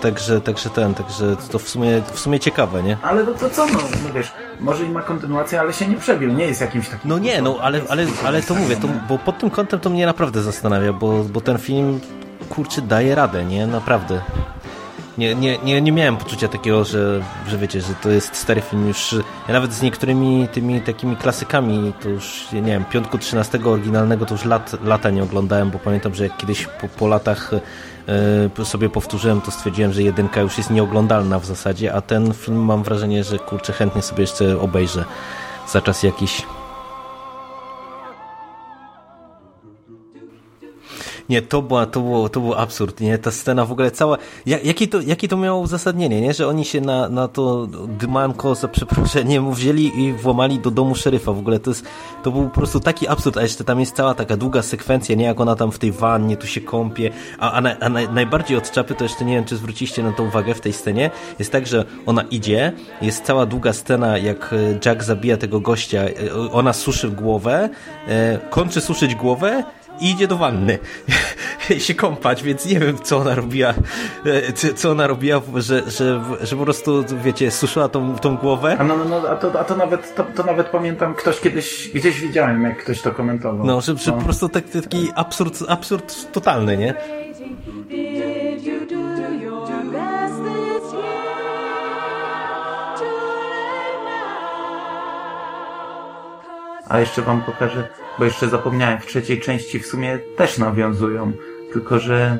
także, także ten, także to w sumie, w sumie ciekawe, nie? Ale to, to co, no, no wiesz, może i ma kontynuację, ale się nie przebił, nie jest jakimś takim... No nie, no, ale, ale, ale to mówię, to, bo pod tym kątem to mnie naprawdę zastanawia, bo, bo ten film, kurczę, daje radę, nie? Naprawdę. Nie, nie, nie, nie miałem poczucia takiego, że, że wiecie, że to jest stary film już. Ja nawet z niektórymi tymi takimi klasykami, to już nie wiem, piątku 13 oryginalnego to już lat, lata nie oglądałem, bo pamiętam, że jak kiedyś po, po latach sobie powtórzyłem, to stwierdziłem, że jedynka już jest nieoglądalna w zasadzie, a ten film mam wrażenie, że kurczę chętnie sobie jeszcze obejrzę za czas jakiś. Nie, to, była, to, było, to był absurd, nie? Ta scena w ogóle cała... Jakie to, jakie to miało uzasadnienie, nie? Że oni się na, na to dymanko, za przeproszeniem, wzięli i włamali do domu szeryfa. W ogóle to jest... To był po prostu taki absurd, a jeszcze tam jest cała taka długa sekwencja, nie? Jak ona tam w tej wannie tu się kąpie. A, a, na, a na, najbardziej od czapy, to jeszcze nie wiem, czy zwróciliście na to uwagę w tej scenie, jest tak, że ona idzie, jest cała długa scena, jak Jack zabija tego gościa, ona suszy głowę, kończy suszyć głowę i idzie do wanny się kąpać, więc nie wiem, co ona robiła, e, co ona robiła, że, że, że po prostu, wiecie, suszyła tą, tą głowę. A, no, no, no, a, to, a to, nawet, to, to nawet pamiętam, ktoś kiedyś, gdzieś widziałem, jak ktoś to komentował. No, że, że no. po prostu taki, taki absurd, absurd totalny, nie? A jeszcze wam pokażę, bo jeszcze zapomniałem, w trzeciej części w sumie też nawiązują, tylko że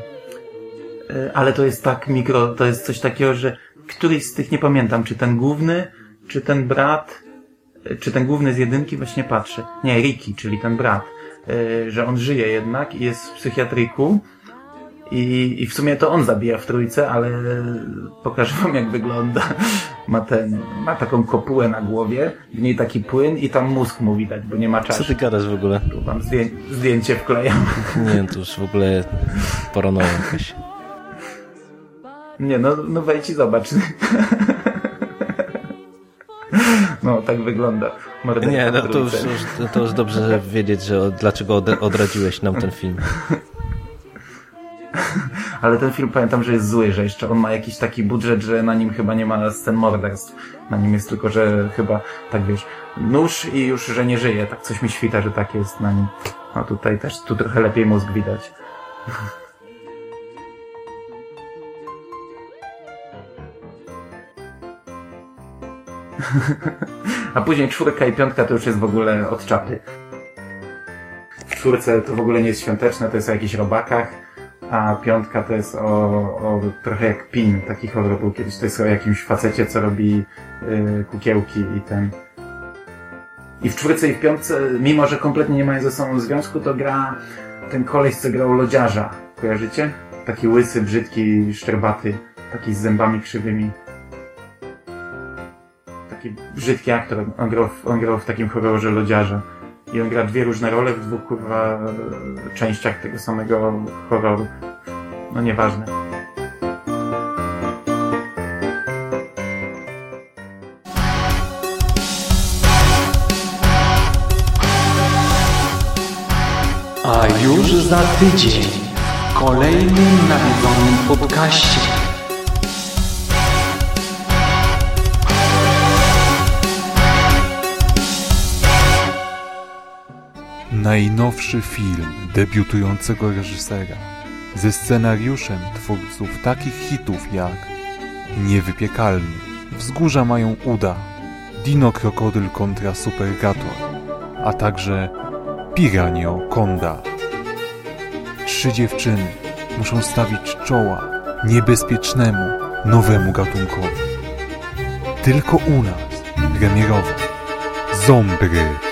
e, ale to jest tak mikro, to jest coś takiego, że któryś z tych nie pamiętam, czy ten główny, czy ten brat, e, czy ten główny z jedynki właśnie patrzę. Nie, Ricky, czyli ten brat, e, że on żyje jednak i jest w psychiatryku i, I w sumie to on zabija w trójce, ale pokażę wam jak wygląda. Ma ten, ma taką kopułę na głowie, w niej taki płyn i tam mózg mu widać, bo nie ma czasu. Co ty gadasz w ogóle? Tu wam zdję zdjęcie wklejam. Nie, to już w ogóle paranoja jakaś. Nie, no, no wejdź i zobacz. No, tak wygląda. Nie, no to już, to już dobrze wiedzieć, że dlaczego odradziłeś nam ten film. Ale ten film pamiętam, że jest zły, że jeszcze on ma jakiś taki budżet, że na nim chyba nie ma scen morderstw. Na nim jest tylko, że chyba, tak wiesz, nóż i już, że nie żyje. Tak coś mi świta, że tak jest na nim. A tutaj też, tu trochę lepiej mózg widać. A później czwórka i piątka to już jest w ogóle od czapy. W czwórce to w ogóle nie jest świąteczne, to jest o jakichś robakach, a piątka to jest o, o trochę jak pin, taki horror był kiedyś, to jest o jakimś facecie, co robi y, kukiełki i ten... I w czwórce i w piątce, mimo że kompletnie nie mają ze sobą związku, to gra ten koleś, co grał lodziarza. Kojarzycie? Taki łysy, brzydki, szczerbaty, taki z zębami krzywymi. Taki brzydki aktor. On grał, w, on grał w takim horrorze lodziarza. I on gra dwie różne role w dwóch kurwa częściach tego samego horroru. No nieważne. A już za tydzień w kolejnym nawiedzonym podcaście. Najnowszy film debiutującego reżysera ze scenariuszem twórców takich hitów jak Niewypiekalny, Wzgórza mają uda, Dino Krokodyl kontra Supergator, a także Piranio Konda. Trzy dziewczyny muszą stawić czoła niebezpiecznemu, nowemu gatunkowi. Tylko u nas, premierowo, Zombry.